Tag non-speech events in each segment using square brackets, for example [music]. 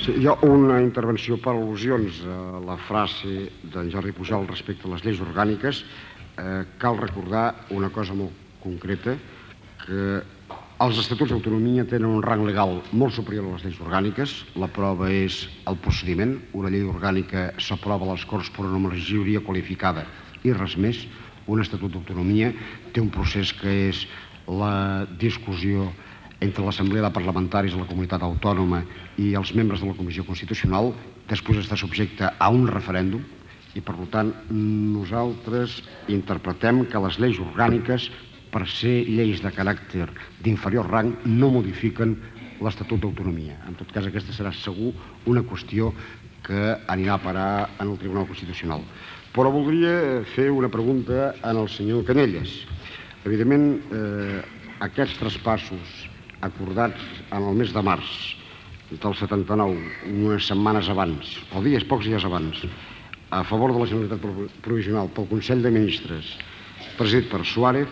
Sí, hi ha una intervenció per al·lusions a la frase d'en Jordi Pujol respecte a les lleis orgàniques. Eh, cal recordar una cosa molt concreta, que els estatuts d'autonomia tenen un rang legal molt superior a les lleis orgàniques. La prova és el procediment. Una llei orgànica s'aprova a les Corts per una majoria qualificada i res més. Un estatut d'autonomia té un procés que és la discussió entre l'Assemblea de Parlamentaris de la Comunitat Autònoma i els membres de la Comissió Constitucional, després està subjecte a un referèndum i, per tant, nosaltres interpretem que les lleis orgàniques per ser lleis de caràcter d'inferior rang, no modifiquen l'Estatut d'Autonomia. En tot cas, aquesta serà segur una qüestió que anirà a parar en el Tribunal Constitucional. Però voldria fer una pregunta al senyor Canelles. Evidentment, eh, aquests traspassos acordats en el mes de març del 79, unes setmanes abans, o dies, pocs dies abans, a favor de la Generalitat Provisional pel Consell de Ministres, presidit per Suárez,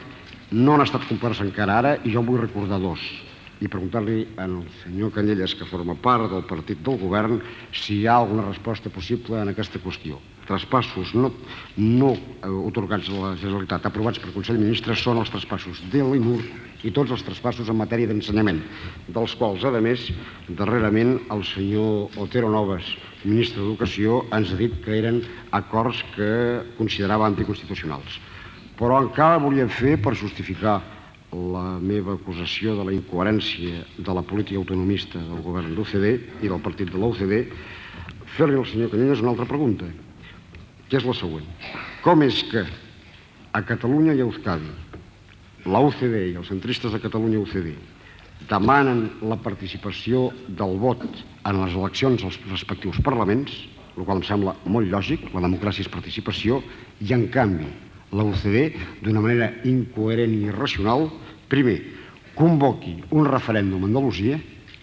no han estat complerts encara ara i jo vull recordar dos i preguntar-li al senyor Canyelles, que forma part del partit del govern, si hi ha alguna resposta possible en aquesta qüestió. Traspassos no, no otorgats a la Generalitat, aprovats per Consell de Ministres, són els traspassos de l'INUR i tots els traspassos en matèria d'ensenyament, dels quals, a més, darrerament el senyor Otero Novas, ministre d'Educació, ens ha dit que eren acords que considerava anticonstitucionals. Però encara volia fer, per justificar la meva acusació de la incoherència de la política autonomista del govern d'UCD i del partit de l'UCD, fer-li al senyor Canyelles una altra pregunta, que és la següent. Com és que a Catalunya i a Euskadi la UCD i els centristes de Catalunya UCD demanen la participació del vot en les eleccions als respectius parlaments, el qual em sembla molt lògic, la democràcia és participació, i en canvi la UCD, d'una manera incoherent i irracional, primer, convoqui un referèndum a Andalusia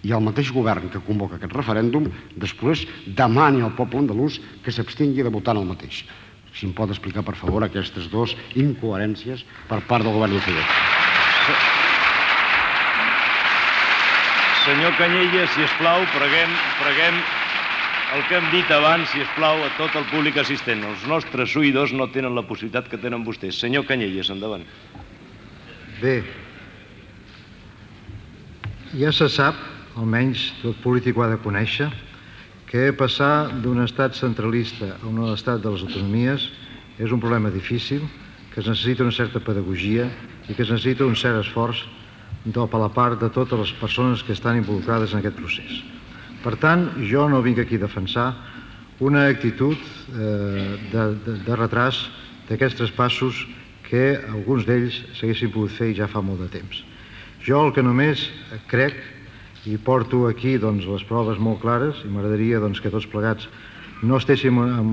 i el mateix govern que convoca aquest referèndum després demani al poble andalús que s'abstingui de votar en el mateix. Si em pot explicar, per favor, aquestes dues incoherències per part del govern UCD. Senyor Canyelles, si es plau, preguem, preguem el que hem dit abans, si es plau, a tot el públic assistent. Els nostres oïdors no tenen la possibilitat que tenen vostès. Senyor Canyelles, endavant. Bé, ja se sap, almenys tot polític ho ha de conèixer, que passar d'un estat centralista a un estat de les autonomies és un problema difícil, que es necessita una certa pedagogia i que es necessita un cert esforç de la part de totes les persones que estan involucrades en aquest procés. Per tant, jo no vinc aquí a defensar una actitud eh, de, de, de retras d'aquests traspassos que alguns d'ells s'haguessin pogut fer ja fa molt de temps. Jo el que només crec, i porto aquí doncs, les proves molt clares, i m'agradaria doncs, que tots plegats no estéssim en,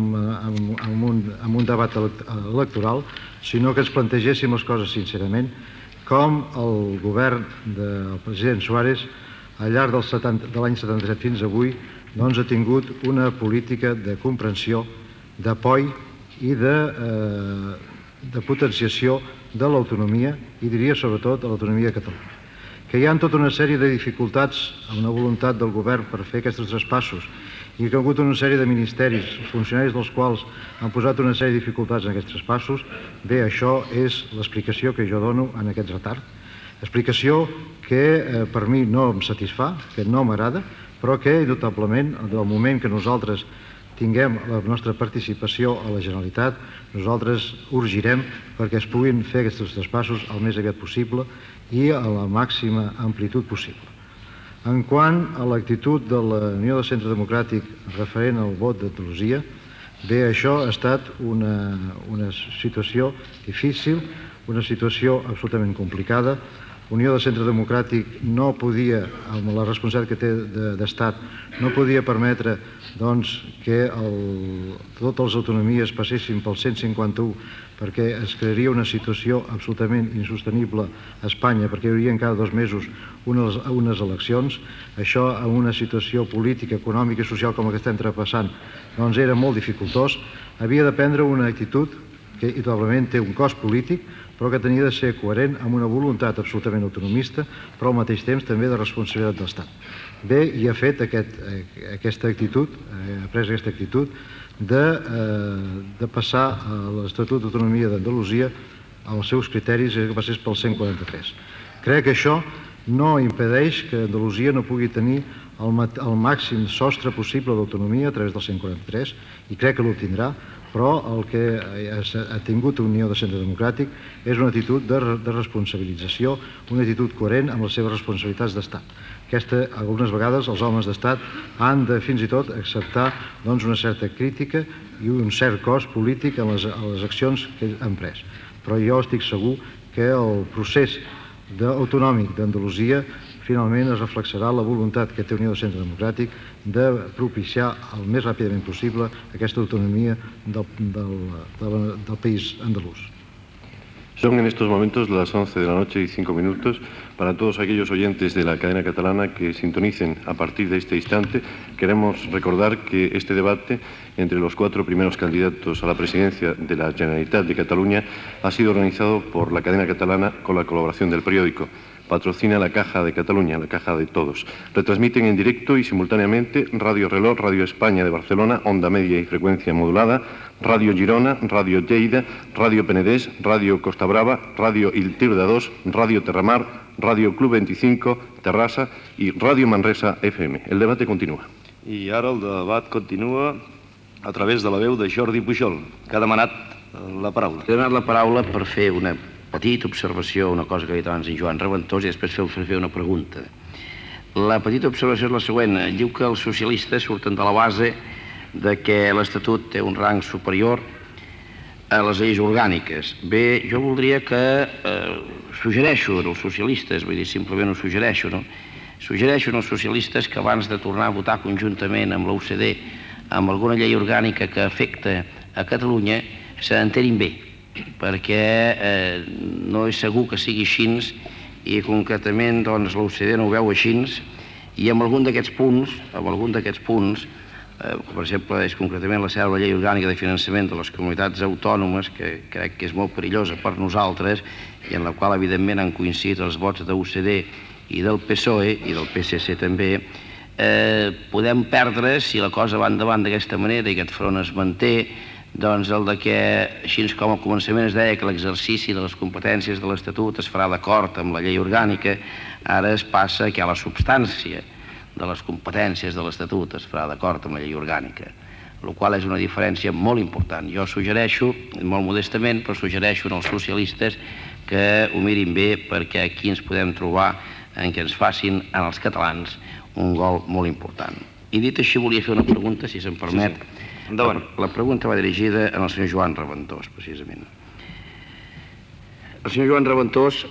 en, en, un, en un debat electoral, sinó que ens plantegéssim les coses sincerament, com el govern del president Suárez al llarg del 70, de l'any 77 fins avui doncs, ha tingut una política de comprensió, d'apoi i de, eh, de potenciació de l'autonomia i diria sobretot de l'autonomia de Catalunya. Que hi ha tota una sèrie de dificultats amb una voluntat del govern per fer aquests traspassos i que ha hagut una sèrie de ministeris, funcionaris dels quals han posat una sèrie de dificultats en aquests traspassos, bé, això és l'explicació que jo dono en aquest retard. Explicació que eh, per mi no em satisfà, que no m'agrada, però que indubtablement del moment que nosaltres tinguem la nostra participació a la Generalitat, nosaltres urgirem perquè es puguin fer aquests traspassos el més aviat possible i a la màxima amplitud possible. En quant a l'actitud de la Unió del Centre Democràtic referent al vot d'Andalusia, bé, això ha estat una, una situació difícil, una situació absolutament complicada, Unió del Centre Democràtic no podia, amb la responsabilitat que té d'estat, no podia permetre doncs, que el, totes les autonomies passessin pel 151 perquè es crearia una situació absolutament insostenible a Espanya, perquè hi hauria cada dos mesos unes, unes eleccions. Això, en una situació política, econòmica i social com la que estem trepassant, doncs era molt dificultós. Havia de prendre una actitud que, indudablement, té un cost polític, però que tenia de ser coherent amb una voluntat absolutament autonomista, però al mateix temps també de responsabilitat de l'Estat. ve i ha fet aquest, eh, aquesta actitud, eh, ha pres aquesta actitud de, eh, de passar a l'Estatut d'Autonomia d'Andalusia als seus criteris que passés pel 143. Crec que això no impedeix que Andalusia no pugui tenir el, el màxim sostre possible d'autonomia a través del 143 i crec que l'obtindrà, però el que ha tingut Unió de Centre Democràtic és una actitud de, de responsabilització, una actitud coherent amb les seves responsabilitats d'estat. Aquesta, algunes vegades, els homes d'estat han de fins i tot acceptar doncs, una certa crítica i un cert cost polític en les, en les accions que han pres. Però jo estic segur que el procés autonòmic d'Andalusia finalment es reflexarà la voluntat que té Unió de Centre Democràtic de propiciar el més ràpidament possible aquesta autonomia del, del, del, del país andalús. Son en estos momentos las 11 de la noche y 5 minutos. Para todos aquellos oyentes de la cadena catalana que sintonicen a partir de este instante, queremos recordar que este debate entre los cuatro primeros candidatos a la presidencia de la Generalitat de Cataluña ha sido organizado por la cadena catalana con la colaboración del periódico patrocina la Caja de Cataluña, la Caja de Todos. Retransmiten en directo y simultáneamente Radio Reloj, Radio España de Barcelona, onda media y frecuencia modulada, Radio Girona, Radio Lleida, Radio Penedés, Radio Costa Brava, Radio Iltir de 2, Radio Terramar, Radio Club 25, Terrassa i Radio Manresa FM. El debat continua. I ara el debat continua a través de la veu de Jordi Pujol, que ha demanat la paraula. He demanat la paraula per fer una petita observació, una cosa que ha dit abans en Joan Reventós, i després fer, fer una pregunta. La petita observació és la següent. Diu que els socialistes surten de la base de que l'Estatut té un rang superior a les lleis orgàniques. Bé, jo voldria que eh, suggereixo als socialistes, vull dir, simplement ho suggereixo, no? Suggereixo als socialistes que abans de tornar a votar conjuntament amb l'OCDE amb alguna llei orgànica que afecta a Catalunya, se n'enterin bé perquè eh, no és segur que sigui així i concretament doncs, l'OCDE no ho veu així i amb algun d'aquests punts, amb algun d'aquests punts, eh, per exemple, és concretament la seva llei orgànica de finançament de les comunitats autònomes, que crec que és molt perillosa per nosaltres i en la qual evidentment han coincidit els vots l'OCDE i del PSOE i del PSC també, eh, podem perdre si la cosa va endavant d'aquesta manera i aquest front es manté, doncs el de que, així com al començament es deia que l'exercici de les competències de l'Estatut es farà d'acord amb la llei orgànica, ara es passa que a la substància de les competències de l'Estatut es farà d'acord amb la llei orgànica, el qual és una diferència molt important. Jo suggereixo, molt modestament, però suggereixo als socialistes que ho mirin bé perquè aquí ens podem trobar en què ens facin, en els catalans, un gol molt important. I dit així, volia fer una pregunta, si se'm permet, sí, sí Endavant. La, la pregunta va dirigida al senyor Joan Reventós, precisament. El senyor Joan Reventós,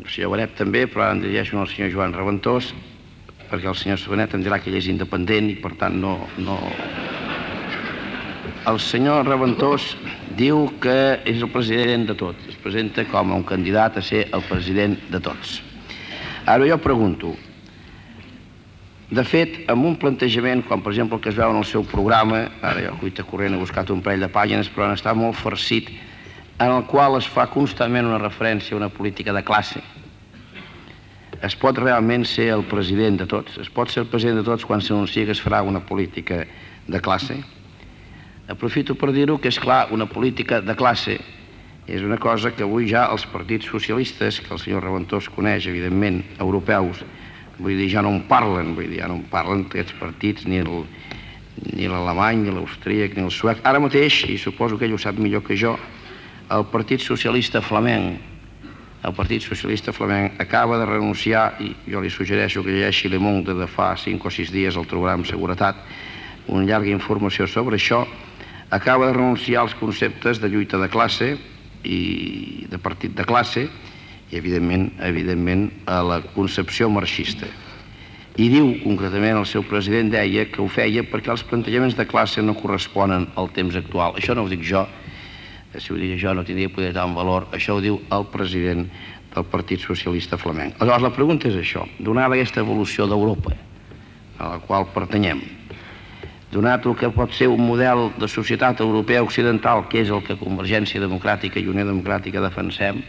el senyor Benet també, però ara em dirigeixo al senyor Joan Reventós, perquè el senyor Benet em dirà que ell és independent i per tant no... no... El senyor Reventós diu que és el president de tots, es presenta com un candidat a ser el president de tots. Ara jo pregunto, de fet, amb un plantejament, com per exemple el que es veu en el seu programa, ara jo cuita corrent he buscat un parell de pàgines, però en està molt farcit, en el qual es fa constantment una referència a una política de classe. Es pot realment ser el president de tots? Es pot ser el president de tots quan s'anuncia que es farà una política de classe? Aprofito per dir-ho que és clar, una política de classe és una cosa que avui ja els partits socialistes, que el senyor Reventós coneix, evidentment, europeus, vull dir, ja no en parlen, vull dir, ja no en parlen aquests partits, ni el, ni l'alemany, ni l'austríac, ni el suec. Ara mateix, i suposo que ell ho sap millor que jo, el Partit Socialista Flamenc, el Partit Socialista Flamenc acaba de renunciar, i jo li suggereixo que llegeixi Le Monde de fa 5 o 6 dies al trobarà amb seguretat, una llarga informació sobre això, acaba de renunciar als conceptes de lluita de classe i de partit de classe i evidentment, evidentment a la concepció marxista. I diu, concretament, el seu president deia que ho feia perquè els plantejaments de classe no corresponen al temps actual. Això no ho dic jo, si ho dic jo no tindria poder tant valor, això ho diu el president del Partit Socialista Flamenc. Aleshores, la pregunta és això, donada aquesta evolució d'Europa, a la qual pertanyem, donat el que pot ser un model de societat europea occidental, que és el que Convergència Democràtica i Unió Democràtica defensem,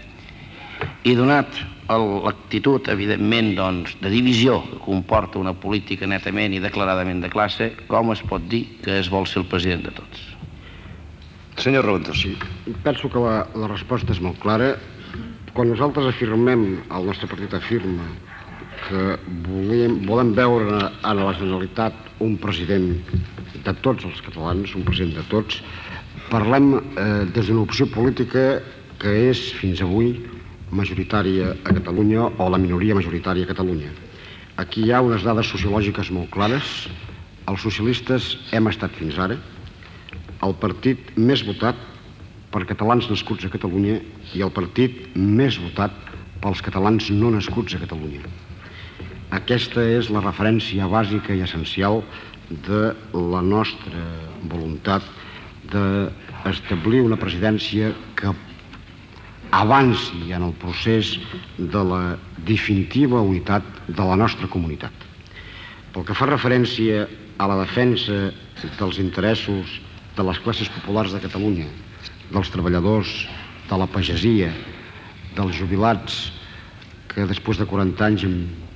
i donat l'actitud, evidentment, doncs, de divisió que comporta una política netament i declaradament de classe, com es pot dir que es vol ser el president de tots? Senyor Roventós. Sí, penso que la, la resposta és molt clara. Quan nosaltres afirmem, el nostre partit afirma, que volem, volem veure en la Generalitat un president de tots els catalans, un president de tots, parlem eh, des d'una opció política que és, fins avui, majoritària a Catalunya o la minoria majoritària a Catalunya. Aquí hi ha unes dades sociològiques molt clares. Els socialistes hem estat fins ara el partit més votat per catalans nascuts a Catalunya i el partit més votat pels catalans no nascuts a Catalunya. Aquesta és la referència bàsica i essencial de la nostra voluntat d'establir una presidència que avanci en el procés de la definitiva unitat de la nostra comunitat. Pel que fa referència a la defensa dels interessos de les classes populars de Catalunya, dels treballadors, de la pagesia, dels jubilats, que després de 40 anys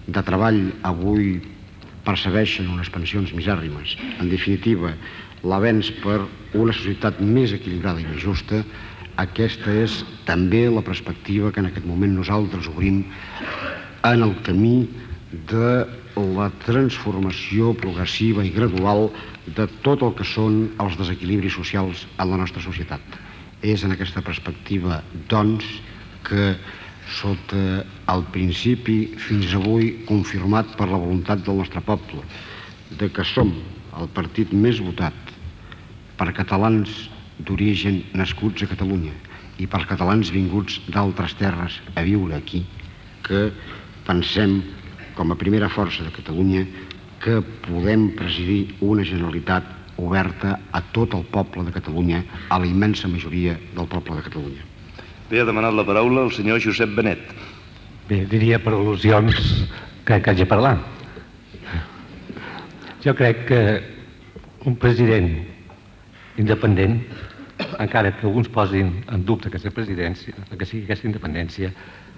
de treball avui percebeixen unes pensions misèrrimes. En definitiva, l'avenç per una societat més equilibrada i més justa, aquesta és també la perspectiva que en aquest moment nosaltres obrim en el camí de la transformació progressiva i gradual de tot el que són els desequilibris socials en la nostra societat. És en aquesta perspectiva, doncs, que sota el principi fins avui confirmat per la voluntat del nostre poble de que som el partit més votat per catalans d'origen nascuts a Catalunya i per catalans vinguts d'altres terres a viure aquí, que pensem com a primera força de Catalunya que podem presidir una Generalitat oberta a tot el poble de Catalunya, a la immensa majoria del poble de Catalunya. Bé, ha demanat la paraula el senyor Josep Benet. Bé, diria per al·lusions que, que haig de parlar. Jo crec que un president independent, encara que alguns posin en dubte aquesta presidència, que sigui aquesta independència,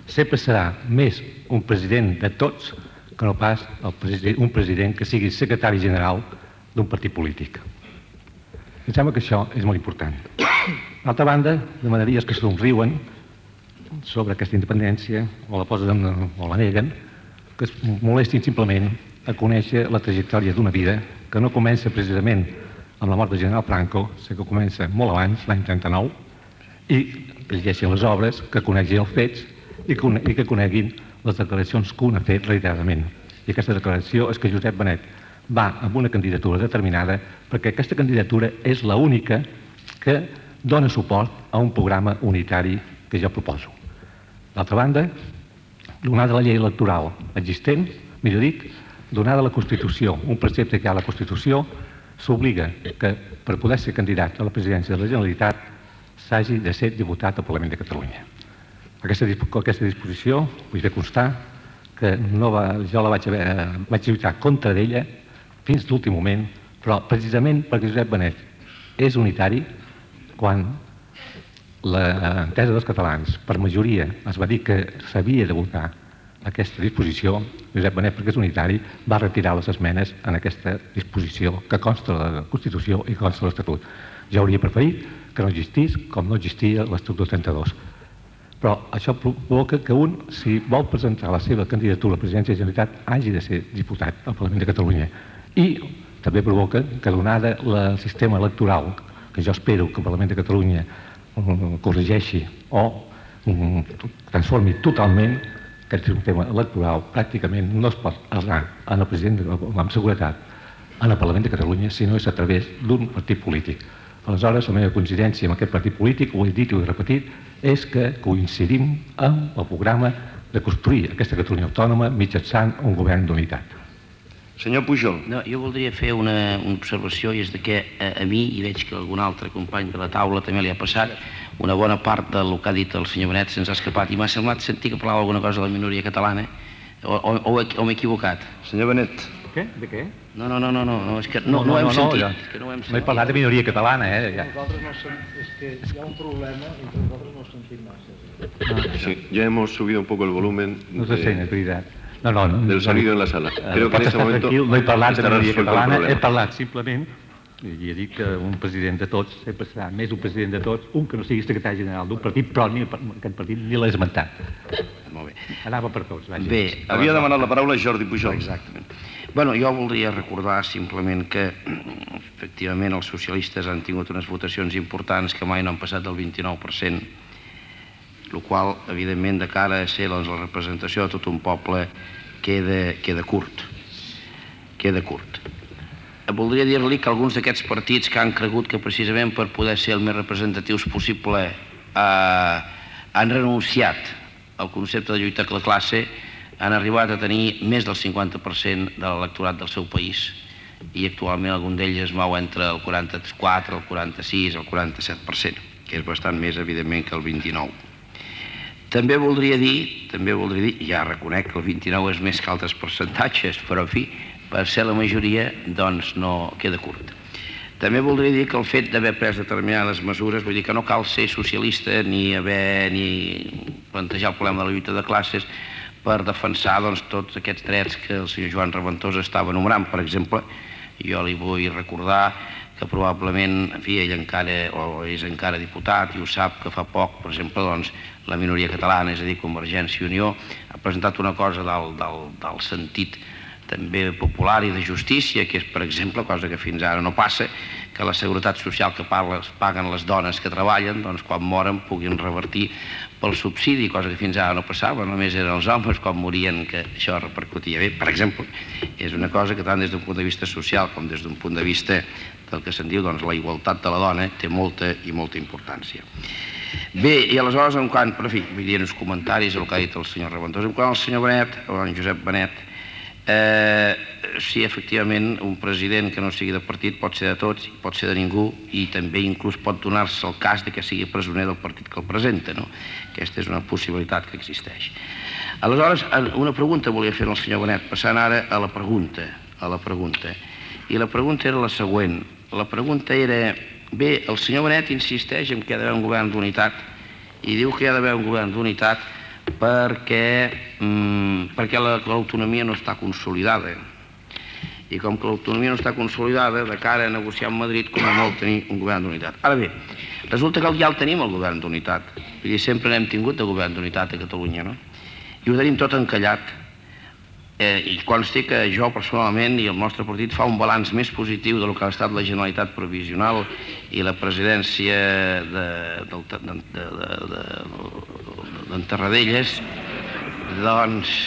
sempre serà més un president de tots que no pas el president, un president que sigui secretari general d'un partit polític. Em sembla que això és molt important. D'altra banda, demanaries que somriuen sobre aquesta independència o la posen o la neguen, que es molestin simplement a conèixer la trajectòria d'una vida que no comença precisament amb la mort de General Franco, sé que comença molt abans, l'any 39, i llegeixin les obres, que coneguin els fets i que, i que coneguin les declaracions que un ha fet reiteradament. I aquesta declaració és que Josep Benet va amb una candidatura determinada perquè aquesta candidatura és la única que dona suport a un programa unitari que jo proposo. D'altra banda, donada la llei electoral existent, millor dit, donada la Constitució, un precepte que hi ha a la Constitució, s'obliga que per poder ser candidat a la presidència de la Generalitat s'hagi de ser diputat al Parlament de Catalunya. Aquesta, aquesta disposició, vull fer constar que no va, jo la vaig, haver, vaig lluitar contra d'ella fins l'últim moment, però precisament perquè Josep Benet és unitari, quan l'entesa dels catalans per majoria es va dir que s'havia de votar aquesta disposició, Josep Benet, perquè és unitari, va retirar les esmenes en aquesta disposició que consta la Constitució i consta l'Estatut. Jo hauria preferit que no existís com no existia l'Estatut 32. Però això provoca que un, si vol presentar la seva candidatura a la presidència de la Generalitat, hagi de ser diputat al Parlament de Catalunya. I també provoca que, donada el sistema electoral, que jo espero que el Parlament de Catalunya corregeixi o transformi totalment, que és un tema electoral, pràcticament no es pot anar en el president amb seguretat en el Parlament de Catalunya si no és a través d'un partit polític. Aleshores, la meva coincidència amb aquest partit polític, ho he dit i ho he repetit, és que coincidim amb el programa de construir aquesta Catalunya autònoma mitjançant un govern d'unitat. Senyor Pujol. No, jo voldria fer una, una observació i és de que a, a mi, i veig que algun altre company de la taula també li ha passat, una bona part del que ha dit el senyor Benet se'ns ha escapat i m'ha semblat sentir que parlava alguna cosa de la minoria catalana o, o, o, o m'he equivocat. Senyor Benet. Què? De què? No, no, no, no, no, no és que no, no, no, hem sentit. ja. és que no ho hem No he sentit. parlat de minoria catalana, eh? Ja. Nosaltres no sen... és que hi ha un problema i nosaltres no sentim massa. Sí, ya hemos subido un poco el volumen No sé de- si és veritat. No, no, no. del no, sonido en la sala. Eh, Creo que en este momento tranquil, no he parlat de minoria catalana, he parlat simplement i he dit que un president de tots sempre serà més un president de tots, un que no sigui secretari general d'un partit, però ni aquest partit ni l'ha esmentat. Molt bé. Anava per tots, vaja. Bé, Havia demanat la paraula Jordi Pujol. Exactament. Bueno, jo voldria recordar simplement que efectivament els socialistes han tingut unes votacions importants que mai no han passat del 29%, el qual, evidentment, de cara a ser doncs, la representació de tot un poble, queda, queda curt. Queda curt. Voldria dir-li que alguns d'aquests partits que han cregut que precisament per poder ser el més representatius possible eh, han renunciat al concepte de lluita de classe han arribat a tenir més del 50% de l'electorat del seu país i actualment algun d'ells es mou entre el 44, el 46, el 47%, que és bastant més, evidentment, que el 29%. També voldria dir, també voldria dir, ja reconec que el 29 és més que altres percentatges, però en fi, per ser la majoria, doncs no queda curt. També voldria dir que el fet d'haver pres determinades mesures, vull dir que no cal ser socialista ni haver ni plantejar el problema de la lluita de classes per defensar doncs, tots aquests drets que el senyor Joan Reventós estava enumerant. Per exemple, jo li vull recordar que probablement, en fi, ell encara, o és encara diputat i ho sap, que fa poc, per exemple, doncs, la minoria catalana, és a dir, Convergència i Unió, ha presentat una cosa del, del, del sentit també popular i de justícia, que és, per exemple, cosa que fins ara no passa, que la seguretat social que paguen les dones que treballen, doncs quan moren puguin revertir pel subsidi, cosa que fins ara no passava, només eren els homes quan morien que això repercutia bé. Per exemple, és una cosa que tant des d'un punt de vista social com des d'un punt de vista del que se'n diu doncs, la igualtat de la dona té molta i molta importància. Bé, i aleshores, en quant, per fi, vull dir uns comentaris al que ha dit el senyor Reventós, en quant al senyor Benet, o en Josep Benet, eh, sí, efectivament, un president que no sigui de partit pot ser de tots, pot ser de ningú, i també inclús pot donar-se el cas de que sigui presoner del partit que el presenta, no? Aquesta és una possibilitat que existeix. Aleshores, una pregunta volia fer al senyor Benet, passant ara a la pregunta, a la pregunta. I la pregunta era la següent. La pregunta era, bé, el senyor Benet insisteix en que hi ha d'haver un govern d'unitat i diu que hi ha d'haver un govern d'unitat perquè, mm, perquè la- l'autonomia no està consolidada. I com que l'autonomia no està consolidada, de cara a negociar amb Madrid, com a molt tenir un govern d'unitat. Ara bé, resulta que ja el tenim, el govern d'unitat. Vull dir, sempre n'hem tingut de govern d'unitat a Catalunya, no? I ho tenim tot encallat. Eh, I consti que jo personalment i el nostre partit fa un balanç més positiu del que ha estat la Generalitat provisional i la presidència d'en Tarradellas, doncs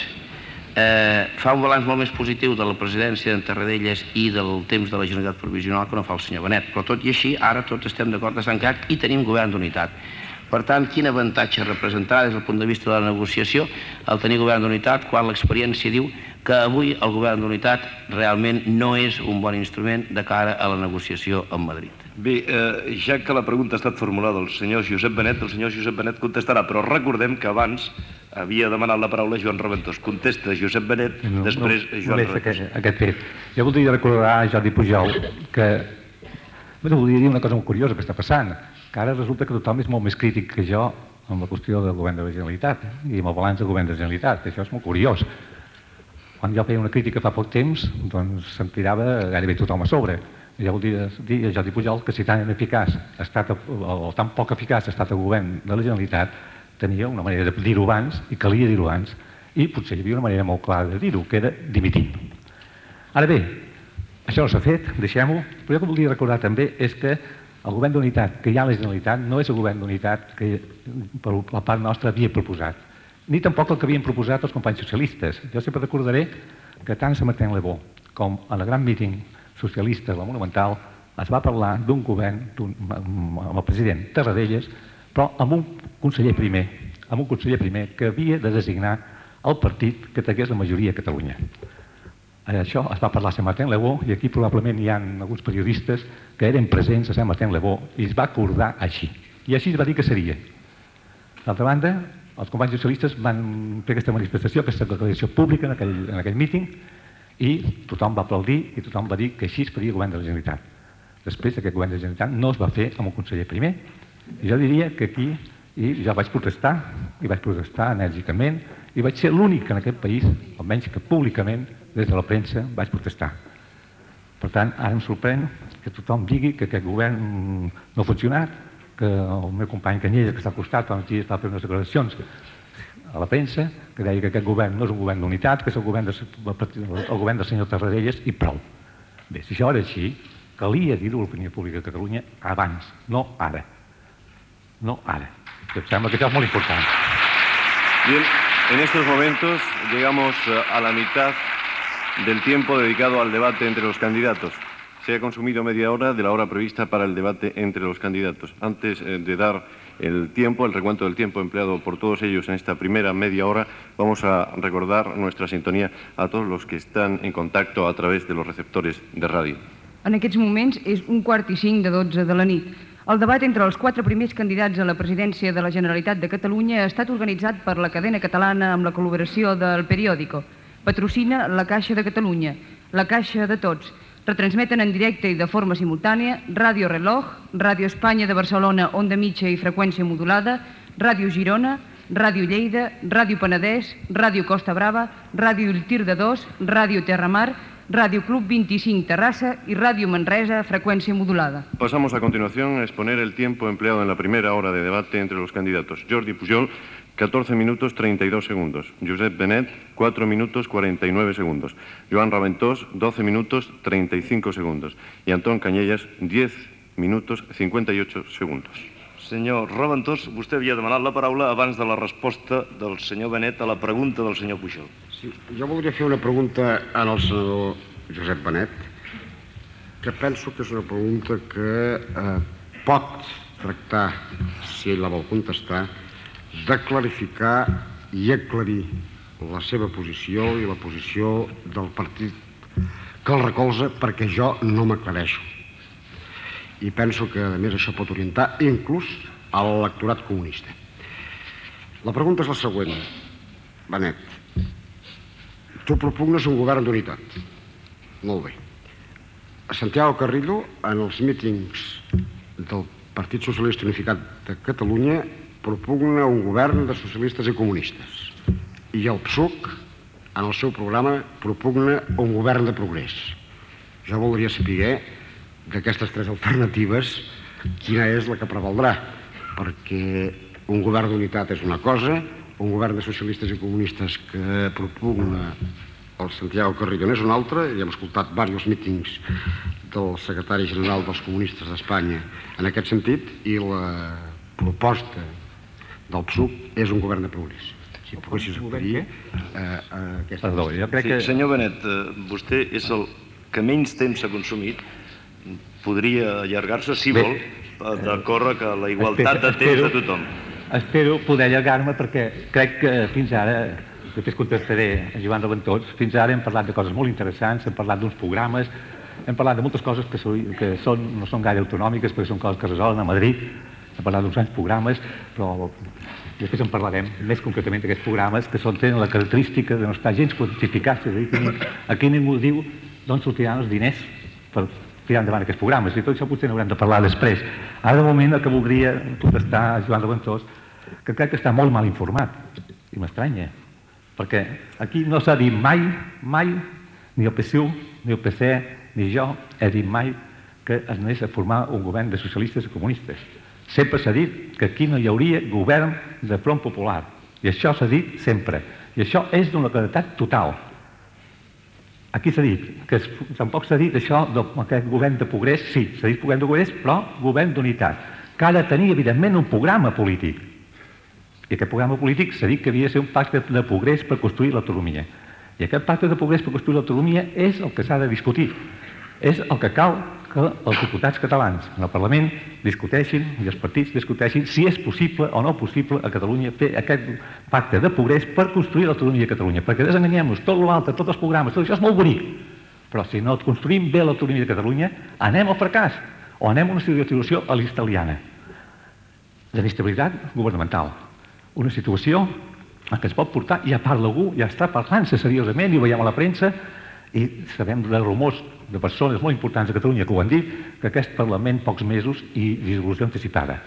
eh, fa un balanç molt més positiu de la presidència d'en Tarradellas i del temps de la Generalitat provisional que no fa el senyor Benet. Però tot i així, ara tots estem d'acord a tancat i tenim govern d'unitat. Per tant, quin avantatge representarà des del punt de vista de la negociació el tenir govern d'unitat quan l'experiència diu que avui el govern d'unitat realment no és un bon instrument de cara a la negociació amb Madrid. Bé, eh, ja que la pregunta ha estat formulada al senyor Josep Benet, el senyor Josep Benet contestarà, però recordem que abans havia demanat la paraula Joan Reventós. Contesta Josep Benet, No, després no, Joan Reventós. aquest, aquest fet. Jo voldria recordar a Jordi Pujol que... Bueno, voldria dir una cosa molt curiosa que està passant, que ara resulta que tothom és molt més crític que jo amb la qüestió del govern de la Generalitat i amb el balanç del govern de la Generalitat. Això és molt curiós. Quan jo feia una crítica fa poc temps, doncs se'm tirava gairebé tothom a sobre. I jo voldria dir a Jordi Pujol que si tan eficaç ha estat, o tan poc eficaç ha estat el govern de la Generalitat, tenia una manera de dir-ho abans i calia dir-ho abans i potser hi havia una manera molt clara de dir-ho, que era dimitir. Ara bé, això no s'ha fet, deixem-ho, però jo que voldria recordar també és que el govern d'unitat que hi ha a la Generalitat no és el govern d'unitat que per la part nostra havia proposat, ni tampoc el que havien proposat els companys socialistes. Jo sempre recordaré que tant a Martin Lebó com a la gran míting socialista de la Monumental es va parlar d'un govern amb el president Tarradellas, però amb un conseller primer, amb un conseller primer que havia de designar el partit que tingués la majoria a Catalunya. Això es va parlar a Sant Martin Lebó i aquí probablement hi ha alguns periodistes que eren presents a Sant Martin Lebó i es va acordar així. I així es va dir que seria. D'altra banda, els companys socialistes van fer aquesta manifestació, aquesta declaració pública en aquell, en aquell míting I tothom va aplaudir i tothom va dir que així es faria el govern de la Generalitat. Després d'aquest govern de la Generalitat no es va fer amb el conseller primer. I jo diria que aquí, i jo vaig protestar, i vaig protestar enèrgicament, i vaig ser l'únic en aquest país, almenys que públicament, des de la premsa, vaig protestar. Per tant, ara em sorprèn que tothom digui que aquest govern no ha funcionat, que el meu company Canyelles, que està al costat, fa uns dies va fer unes declaracions a la premsa, que deia que aquest govern no és un govern d'unitat, que és el govern, de, el govern del senyor Tarradellas, i prou. Bé, si això era així, calia dir-ho a l'opinió pública de Catalunya abans, no ara. No ara. Em sembla que això és molt important. Bien, en estos momentos llegamos eh, a la mitad del tiempo dedicado al debate entre los candidatos. Se ha consumido media hora de la hora prevista para el debate entre los candidatos. Antes eh, de dar el tiempo, el recuento del tiempo empleado por todos ellos en esta primera media hora, vamos a recordar nuestra sintonía a todos los que están en contacto a través de los receptores de radio. En aquests moments és un quart i cinc de 12 de la nit. El debat entre els quatre primers candidats a la presidència de la Generalitat de Catalunya ha estat organitzat per la cadena catalana amb la col·laboració del periòdico. Patrocina la Caixa de Catalunya, la Caixa de Tots. Retransmeten en directe i de forma simultània Ràdio Reloj, Ràdio Espanya de Barcelona, Onda Mitja i Freqüència Modulada, Ràdio Girona, Ràdio Lleida, Ràdio Penedès, Ràdio Costa Brava, Ràdio El Tir de Dos, Ràdio Terramar, Ràdio Club 25 Terrassa i Ràdio Manresa, freqüència modulada. Pasamos a continuación a exponer el tiempo empleado en la primera hora de debate entre los candidatos. Jordi Pujol, 14 minutos 32 segundos. Josep Benet, 4 minutos 49 segundos. Joan Raventós, 12 minutos 35 segundos. Y Antón Cañellas, 10 minutos 58 segundos. Senyor Raventós, vostè havia demanat la paraula abans de la resposta del senyor Benet a la pregunta del senyor Pujol. Sí, jo voldria fer una pregunta al senador Josep Benet, que penso que és una pregunta que eh, pot tractar, si ell la vol contestar, de clarificar i aclarir la seva posició i la posició del partit que el recolza perquè jo no m'aclareixo. I penso que, a més, això pot orientar inclús a l'electorat comunista. La pregunta és la següent. Benet, tu propugnes un govern d'unitat. Molt bé. Santiago Carrillo, en els mítings del Partit Socialista Unificat de Catalunya, propugna un govern de socialistes i comunistes. I el PSUC, en el seu programa, propugna un govern de progrés. Jo voldria saber d'aquestes tres alternatives quina és la que prevaldrà, perquè un govern d'unitat és una cosa, un govern de socialistes i comunistes que propugna el Santiago Carrillo n'és una altra, i hem escoltat diversos mítings del secretari general dels comunistes d'Espanya en aquest sentit, i la proposta del PSUC és un govern de progrés. Si poguessis aclarir eh, eh, aquesta... Perdó, jo crec Sí, que... senyor Benet, eh, vostè és el que menys temps s'ha consumit. Podria allargar-se, si Bé, vol, eh, de córrer que la igualtat de Espero- temps de espero- tothom. Espero poder allargar-me perquè crec que fins ara, després contestaré a Joan Raventós, fins ara hem parlat de coses molt interessants, hem parlat d'uns programes, hem parlat de moltes coses que, són, que són, no són gaire autonòmiques perquè són coses que es resolen a Madrid, hem parlat d'uns grans programes, però després en parlarem més concretament d'aquests programes que són, tenen la característica de no estar gens quantificats, és a dir, que aquí ningú diu d'on sortiran els diners per tirar endavant aquests programes, i tot això potser n'haurem de parlar després. Ara, de moment, el que voldria protestar a Joan Raventós, que crec que està molt mal informat, i m'estranya, perquè aquí no s'ha dit mai, mai, ni el PSU, ni el PC, ni jo, he dit mai que es anés a formar un govern de socialistes i comunistes. Sempre s'ha dit que aquí no hi hauria govern de front popular, i això s'ha dit sempre, i això és d'una claretat total. Aquí s'ha dit, que es, tampoc s'ha dit això d'aquest govern de progrés, sí, s'ha dit govern de progrés, però govern d'unitat, que ha de tenir, evidentment, un programa polític. I aquest programa polític s'ha dit que havia de ser un pacte de progrés per construir l'autonomia. I aquest pacte de progrés per construir l'autonomia és el que s'ha de discutir. És el que cal que els diputats catalans en el Parlament discuteixin i els partits discuteixin si és possible o no possible a Catalunya fer aquest pacte de progrés per construir l'autonomia de Catalunya. Perquè desenganyem-nos, tot l'altre, tots els programes, tot això és molt bonic. Però si no construïm bé l'autonomia de Catalunya, anem al fracàs o anem a una situació a l'italiana d'inestabilitat governamental. Una situació en què es pot portar, i a part algú ja està parlant-se seriosament, i ho veiem a la premsa, I sabem de rumors de persones molt importants a Catalunya que ho han dit, que aquest Parlament pocs mesos i dissolució anticipada.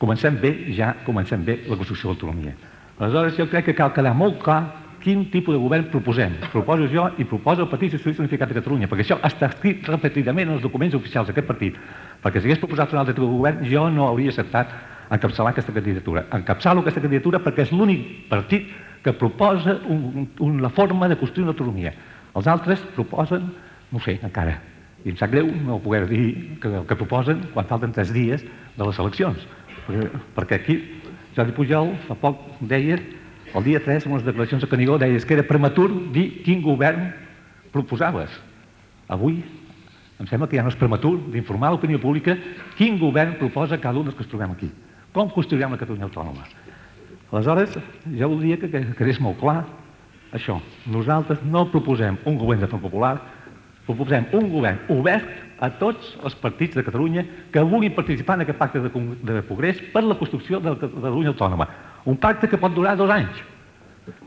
Comencem bé, ja comencem bé la construcció de l'autonomia. Aleshores, jo crec que cal quedar molt clar quin tipus de govern proposem. Proposo jo i proposa el Partit Socialista Unificat de Catalunya, perquè això està escrit repetidament en els documents oficials d'aquest partit. Perquè si hagués proposat un altre tipus de govern, jo no hauria acceptat encapçalar aquesta candidatura. Encapçalo aquesta candidatura perquè és l'únic partit que proposa un, un, la forma de construir una autonomia. Els altres proposen, no sé, encara, i em sap greu no poder dir que, que proposen quan falten tres dies de les eleccions. Perquè, perquè aquí Jordi Pujol fa poc deia el dia 3, en les declaracions de Canigó, deies que era prematur dir quin govern proposaves. Avui em sembla que ja no és prematur d'informar l'opinió pública quin govern proposa cada un dels que es trobem aquí. Com construirem la Catalunya autònoma? Aleshores, jo voldria que quedés molt clar això. Nosaltres no proposem un govern de Front Popular, proposem un govern obert a tots els partits de Catalunya que vulguin participar en aquest pacte de, de progrés per la construcció de la Catalunya autònoma. Un pacte que pot durar dos anys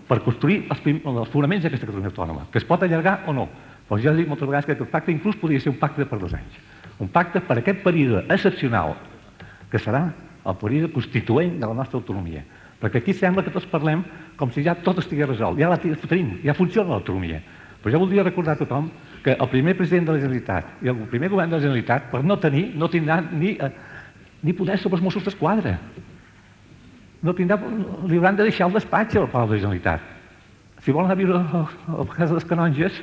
per construir els, els fonaments d'aquesta Catalunya autònoma, que es pot allargar o no. Però jo dic moltes vegades que aquest pacte inclús podria ser un pacte per dos anys. Un pacte per aquest període excepcional que serà el període constituent de la nostra autonomia. Perquè aquí sembla que tots parlem com si ja tot estigués resolt, ja la tenim, ja funciona l'autonomia. Però jo voldria recordar a tothom que el primer president de la Generalitat i el primer govern de la Generalitat, per no tenir, no tindran ni, eh, ni poder sobre els Mossos d'Esquadra. No tindrà, li hauran de deixar el despatx al Palau de la Generalitat. Si volen anar a viure a, a casa dels canonges,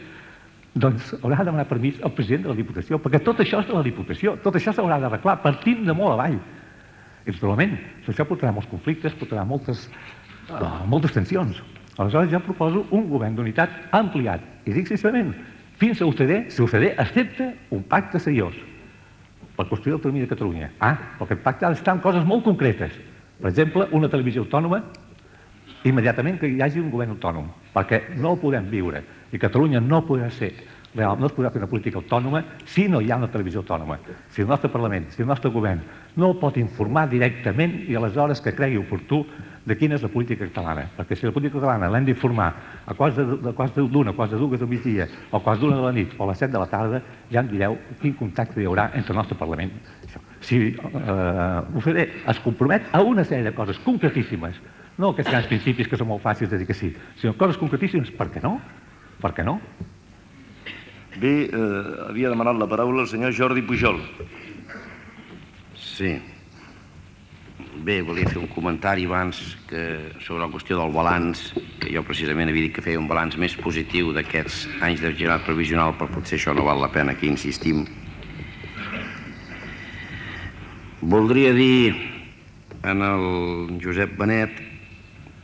doncs haurà de demanar permís al president de la Diputació, perquè tot això és de la Diputació, tot això s'haurà d'arreglar partint de molt avall. I naturalment, això portarà molts conflictes, portarà moltes, uh, moltes tensions. Aleshores jo proposo un govern d'unitat ampliat. I dic sincerament, fins a UCD, si UCD accepta un pacte seriós per construir l'autonomia de Catalunya. Ah, però aquest pacte ha d'estar en coses molt concretes. Per exemple, una televisió autònoma, immediatament que hi hagi un govern autònom, perquè no podem viure. I Catalunya no podrà ser real, no es podrà fer una política autònoma si no hi ha una televisió autònoma. Si el nostre Parlament, si el nostre govern no pot informar directament i aleshores que cregui oportú de quina és la política catalana. Perquè si la política catalana l'hem d'informar a quasi d'una, quasi de dues del migdia, o quasi d'una de la nit, o a les set de la tarda, ja em direu quin contacte hi haurà entre el nostre Parlament. Si eh, UCD es compromet a una sèrie de coses concretíssimes, no aquests grans principis que són molt fàcils de dir que sí, sinó coses concretíssimes, per què no? Per què no? Bé, eh, havia demanat la paraula el senyor Jordi Pujol. Sí. Bé, volia fer un comentari abans que, sobre la qüestió del balanç, que jo precisament havia dit que feia un balanç més positiu d'aquests anys de generat provisional, però potser això no val la pena que insistim. Voldria dir en el Josep Benet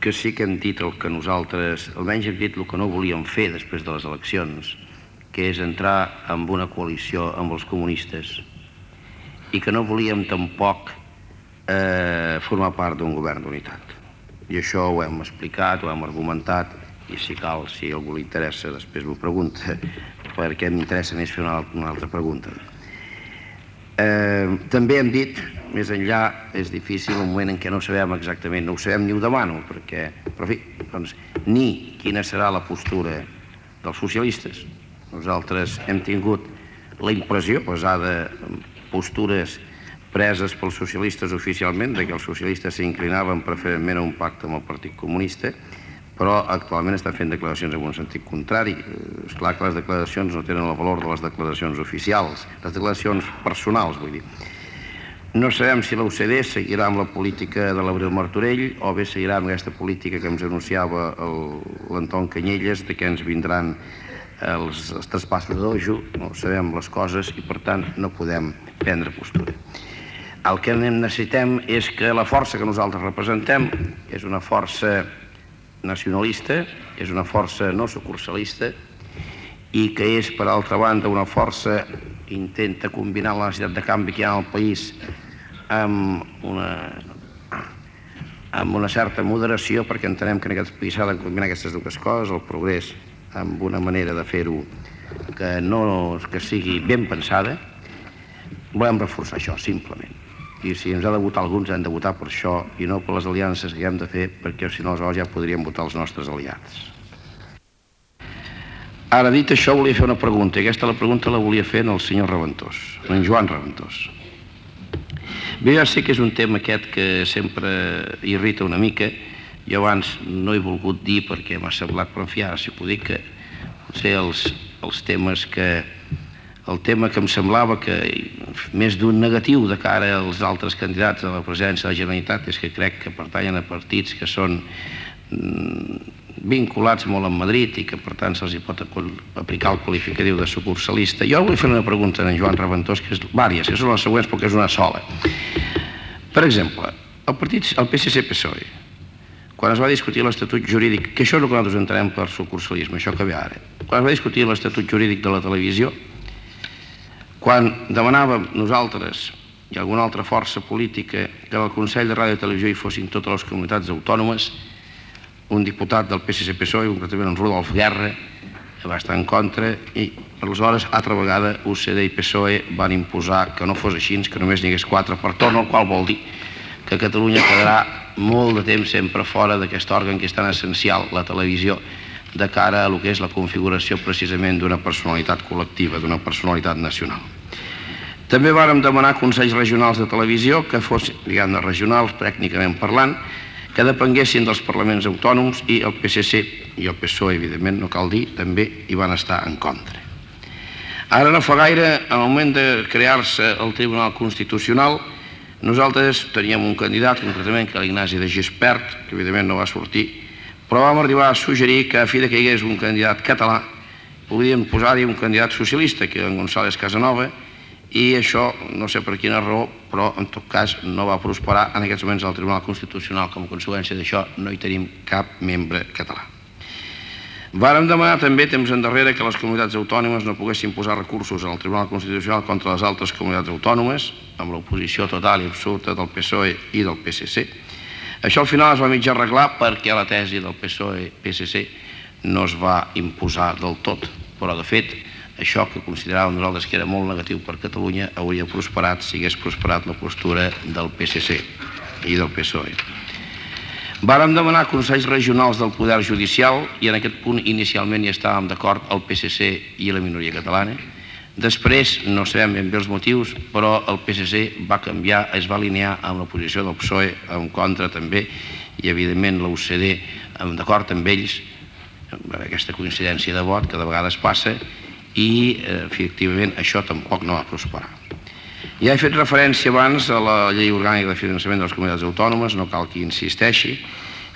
que sí que hem dit el que nosaltres, almenys hem dit el que no volíem fer després de les eleccions, que és entrar en una coalició amb els comunistes i que no volíem tampoc eh, formar part d'un govern d'unitat. I això ho hem explicat, ho hem argumentat, i si cal, si algú li interessa, després m'ho pregunta, [laughs] perquè m'interessa més fer una, una altra pregunta. Eh, també hem dit, més enllà, és difícil un moment en què no sabem exactament, no ho sabem ni ho demano, perquè, però fi, doncs, ni quina serà la postura dels socialistes, nosaltres hem tingut la impressió, basada en postures preses pels socialistes oficialment, de que els socialistes s'inclinaven preferentment a un pacte amb el Partit Comunista, però actualment estan fent declaracions en un sentit contrari. És clar que les declaracions no tenen el valor de les declaracions oficials, les declaracions personals, vull dir. No sabem si l'OCDE seguirà amb la política de l'Abril Martorell o bé seguirà amb aquesta política que ens anunciava l'Anton Canyelles de que ens vindran els, els traspassos dojo, no sabem les coses i per tant no podem prendre postura. El que necessitem és que la força que nosaltres representem és una força nacionalista, és una força no sucursalista i que és, per altra banda, una força que intenta combinar la necessitat de canvi que hi ha al país amb una, amb una certa moderació perquè entenem que en aquest país s'ha de combinar aquestes dues coses, el progrés amb una manera de fer-ho que, no, que sigui ben pensada, volem reforçar això, simplement. I si ens ha de votar alguns, han de votar per això i no per les aliances que hem de fer, perquè si no, aleshores ja podríem votar els nostres aliats. Ara, dit això, volia fer una pregunta. Aquesta la pregunta la volia fer al senyor Reventós, en Joan Reventós. Bé, ja sé que és un tema aquest que sempre irrita una mica. Jo abans no he volgut dir perquè m'ha semblat, però en fi, ara si puc dir que potser els, els temes que el tema que em semblava que més d'un negatiu de cara als altres candidats a la presidència de la Generalitat és que crec que pertanyen a partits que són mm, vinculats molt amb Madrid i que per tant se'ls pot aplicar el qualificatiu de sucursalista. Jo vull fer una pregunta a en Joan Reventós, que és vàries, que són les següents perquè és una sola. Per exemple, el partit, el PSC-PSOE, quan es va discutir l'Estatut jurídic, que això és el que nosaltres entenem per sucursalisme, això que ve ara, quan es va discutir l'Estatut jurídic de la televisió, quan demanàvem nosaltres i alguna altra força política que el Consell de Ràdio i Televisió hi fossin totes les comunitats autònomes, un diputat del PSC-PSOE, concretament en Rodolf Guerra, que va estar en contra i aleshores altra vegada UCD i PSOE van imposar que no fos així, que només n'hi hagués quatre per torn, el qual vol dir que Catalunya quedarà molt de temps sempre fora d'aquest òrgan que és tan essencial, la televisió, de cara a el que és la configuració precisament d'una personalitat col·lectiva, d'una personalitat nacional. També vàrem demanar consells regionals de televisió que fossin, diguem regionals, tècnicament parlant, que depenguessin dels parlaments autònoms i el PSC i el PSOE, evidentment, no cal dir, també hi van estar en contra. Ara no fa gaire, al moment de crear-se el Tribunal Constitucional, nosaltres teníem un candidat, concretament, que l'Ignasi de Gispert, que evidentment no va sortir, però vam arribar a suggerir que a fi que hi hagués un candidat català, podíem posar-hi un candidat socialista, que era en González Casanova, i això, no sé per quina raó, però en tot cas no va prosperar en aquests moments al Tribunal Constitucional. Com a conseqüència d'això no hi tenim cap membre català. Vàrem demanar també temps endarrere que les comunitats autònomes no poguessin posar recursos al Tribunal Constitucional contra les altres comunitats autònomes, amb l'oposició total i absoluta del PSOE i del PSC. Això al final es va mitja arreglar perquè la tesi del PSOE-PSC no es va imposar del tot, però de fet això que consideràvem nosaltres que era molt negatiu per Catalunya hauria prosperat si hagués prosperat la postura del PSC i del PSOE. Vàrem demanar consells regionals del Poder Judicial i en aquest punt inicialment hi estàvem d'acord el PSC i la minoria catalana. Després, no sabem ben bé els motius, però el PSC va canviar, es va alinear amb la posició del PSOE en contra també i evidentment la UCD d'acord amb ells, amb aquesta coincidència de vot que de vegades passa, i eh, efectivament això tampoc no va prosperar. Ja he fet referència abans a la llei orgànica de finançament de les comunitats autònomes, no cal que insisteixi.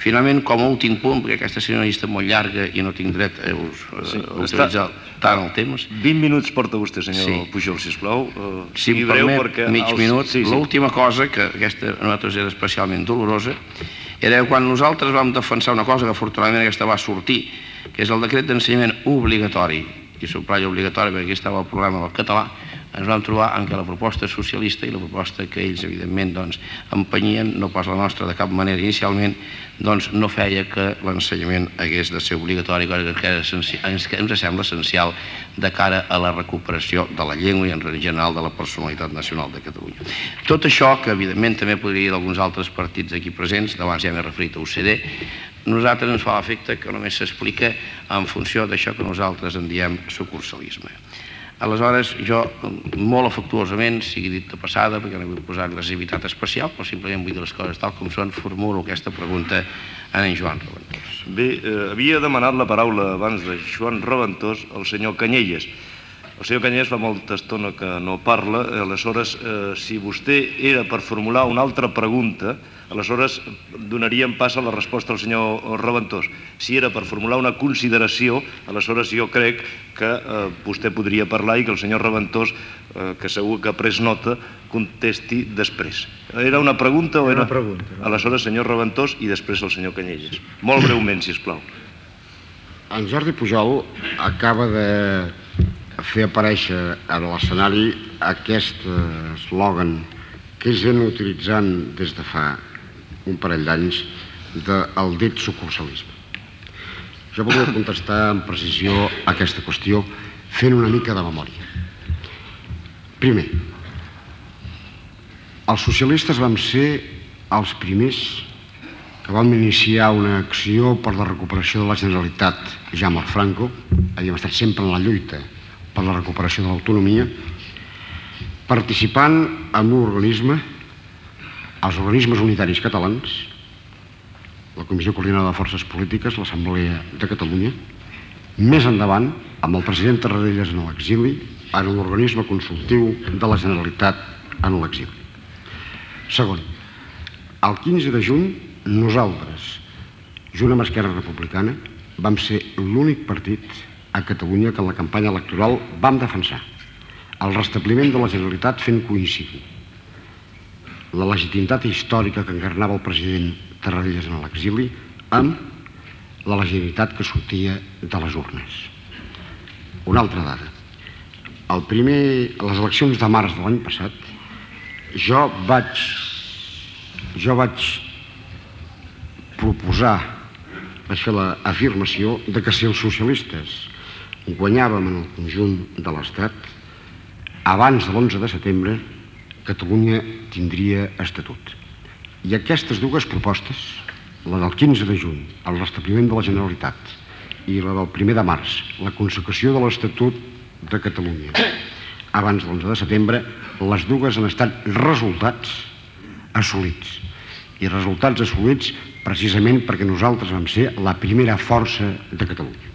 Finalment, com a últim punt, perquè aquesta seria una llista molt llarga i no tinc dret a, a, sí, a utilitzar està... tant el temps. 20 minuts porta vostè, senyor sí. Pujol, sisplau. Uh, si em breu permet, perquè mig els... minut. Sí, sí. L'última cosa, que aquesta a nosaltres era especialment dolorosa, era quan nosaltres vam defensar una cosa que afortunadament aquesta va sortir, que és el decret d'ensenyament obligatori i subratlla obligatori perquè aquí estava el problema del català, ens vam trobar en què la proposta socialista i la proposta que ells evidentment doncs, empenyien, no pas la nostra de cap manera inicialment, doncs no feia que l'ensenyament hagués de ser obligatori, cosa que ens, ens sembla essencial de cara a la recuperació de la llengua i en general de la personalitat nacional de Catalunya. Tot això, que evidentment també podria dir d'alguns altres partits aquí presents, d'abans ja m'he referit a UCD, nosaltres ens fa l'efecte que només s'explica en funció d'això que nosaltres en diem sucursalisme. Aleshores, jo, molt afectuosament, sigui dit de passada, perquè no vull posar agressivitat especial, però simplement vull dir les coses tal com són, formulo aquesta pregunta a en Joan Reventós. Bé, eh, havia demanat la paraula abans de Joan Reventós el senyor Canyelles. El senyor Canyelles fa molta estona que no parla, aleshores, eh, si vostè era per formular una altra pregunta, Aleshores, donaríem pas a la resposta al senyor Reventós. Si era per formular una consideració, aleshores jo crec que eh, vostè podria parlar i que el senyor Reventós, eh, que segur que ha pres nota, contesti després. Era una pregunta o era... Una pregunta. No? Aleshores, senyor Reventós i després el senyor Canyelles. Molt breument, si us plau. En Jordi Pujol acaba de fer aparèixer a l'escenari aquest eslògan que és gent utilitzant des de fa un parell d'anys del dit sucursalisme. Jo volia contestar amb precisió aquesta qüestió fent una mica de memòria. Primer, els socialistes vam ser els primers que vam iniciar una acció per la recuperació de la Generalitat ja amb el Franco, havíem estat sempre en la lluita per la recuperació de l'autonomia, participant en un organisme, els organismes unitaris catalans, la Comissió Coordinada de Forces Polítiques, l'Assemblea de Catalunya, més endavant, amb el president Tarradellas en l'exili, en l'organisme consultiu de la Generalitat en l'exili. Segon, el 15 de juny nosaltres, junt amb Esquerra Republicana, vam ser l'únic partit a Catalunya que en la campanya electoral vam defensar el restabliment de la Generalitat fent coincidir la legitimitat històrica que encarnava el president Tarradellas en l'exili amb la legitimitat que sortia de les urnes. Una altra dada. El primer, a les eleccions de març de l'any passat, jo vaig, jo vaig proposar, vaig fer l'afirmació de que si els socialistes guanyàvem en el conjunt de l'Estat, abans de l'11 de setembre, Catalunya tindria estatut. I aquestes dues propostes, la del 15 de juny, el restabliment de la Generalitat, i la del 1 de març, la consecució de l'Estatut de Catalunya, abans de l'11 de setembre, les dues han estat resultats assolits. I resultats assolits precisament perquè nosaltres vam ser la primera força de Catalunya.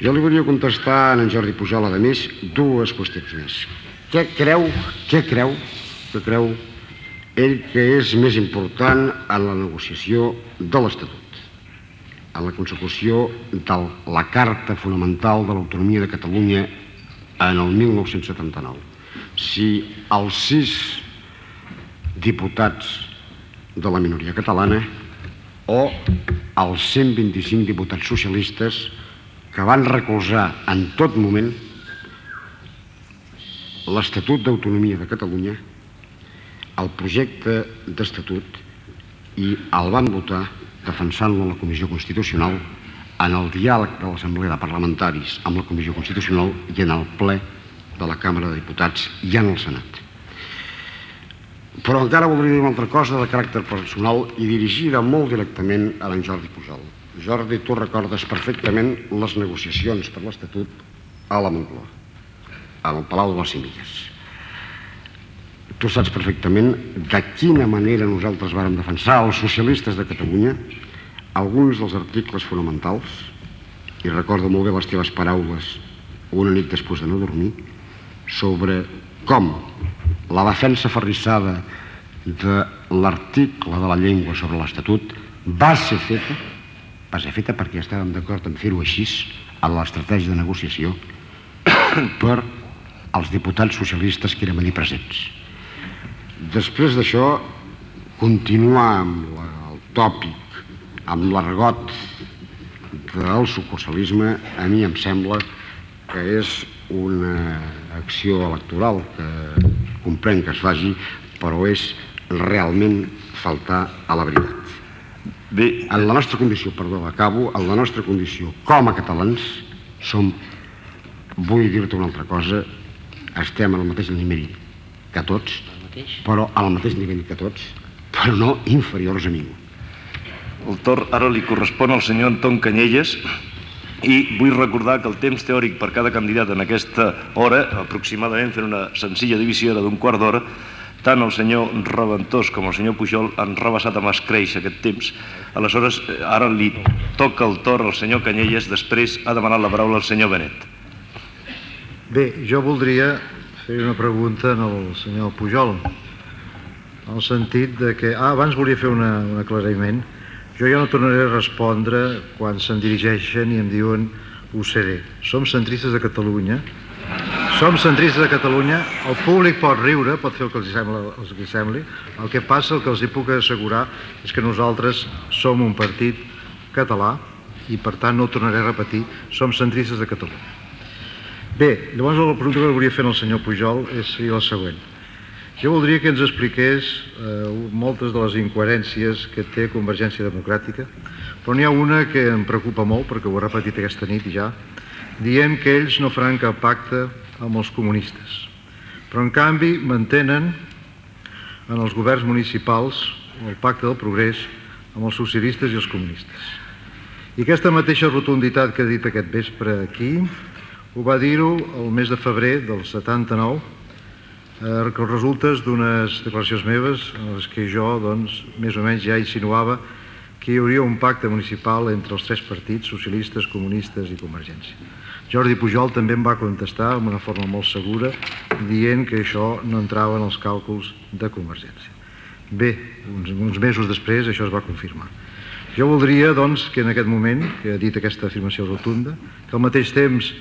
Jo li volia contestar a en Jordi Pujol, a més, dues qüestions més. Què creu, què creu, què creu ell que és més important en la negociació de l'Estatut, en la consecució de la Carta Fonamental de l'Autonomia de Catalunya en el 1979. Si els sis diputats de la minoria catalana o els 125 diputats socialistes que van recolzar en tot moment l'Estatut d'Autonomia de Catalunya, el projecte d'Estatut i el van votar defensant-lo a la Comissió Constitucional en el diàleg de l'Assemblea de Parlamentaris amb la Comissió Constitucional i en el ple de la Càmera de Diputats i en el Senat. Però encara voldria dir una altra cosa de caràcter personal i dirigida molt directament a l'en Jordi Pujol. Jordi, tu recordes perfectament les negociacions per l'Estatut a la Moncloa, al Palau de les Semilles. Tu saps perfectament de quina manera nosaltres vàrem defensar els socialistes de Catalunya alguns dels articles fonamentals, i recordo molt bé les teves paraules una nit després de no dormir, sobre com la defensa ferrissada de l'article de la llengua sobre l'Estatut va ser feta, va ser feta perquè estàvem d'acord en fer-ho així en l'estratègia de negociació [coughs] per als diputats socialistes que érem allí presents. Després d'això, continuar amb la, el tòpic, amb l'argot del sucursalisme, a mi em sembla que és una acció electoral que comprenc que es faci, però és realment faltar a la veritat. Bé, En la nostra condició, perdó, acabo, en la nostra condició com a catalans som, vull dir-te una altra cosa, estem al mateix nivell que tots, però al mateix nivell que tots, però no inferiors a ningú. el torn ara li correspon al senyor Anton Canyelles i vull recordar que el temps teòric per cada candidat en aquesta hora, aproximadament fent una senzilla divisió, era d'un quart d'hora, tant el senyor Reventós com el senyor Pujol han rebassat amb escreix aquest temps. Aleshores, eh, ara li toca el torn al senyor Canyelles, després ha demanat la paraula al senyor Benet. Bé, jo voldria fer una pregunta al senyor Pujol, en el sentit de que... Ah, abans volia fer una, un aclariment. Jo ja no tornaré a respondre quan se'n dirigeixen i em diuen seré. Som centristes de Catalunya, som centristes de Catalunya, el públic pot riure, pot fer el que els sembla, els que sembli, el que passa, el que els hi puc assegurar, és que nosaltres som un partit català i per tant no ho tornaré a repetir, som centristes de Catalunya. Bé, llavors la pregunta que volia fer al senyor Pujol és, seria la següent. Jo voldria que ens expliqués eh, moltes de les incoherències que té Convergència Democràtica, però n'hi ha una que em preocupa molt, perquè ho he repetit aquesta nit ja, dient que ells no faran cap pacte amb els comunistes. Però, en canvi, mantenen en els governs municipals el pacte del progrés amb els socialistes i els comunistes. I aquesta mateixa rotunditat que ha dit aquest vespre aquí, ho va dir-ho el mes de febrer del 79, eh, que resultes d'unes declaracions meves en les que jo, doncs, més o menys ja insinuava que hi hauria un pacte municipal entre els tres partits, socialistes, comunistes i Convergència. Jordi Pujol també em va contestar amb una forma molt segura dient que això no entrava en els càlculs de Convergència. Bé, uns, uns mesos després això es va confirmar. Jo voldria, doncs, que en aquest moment, que ha dit aquesta afirmació rotunda, que al mateix temps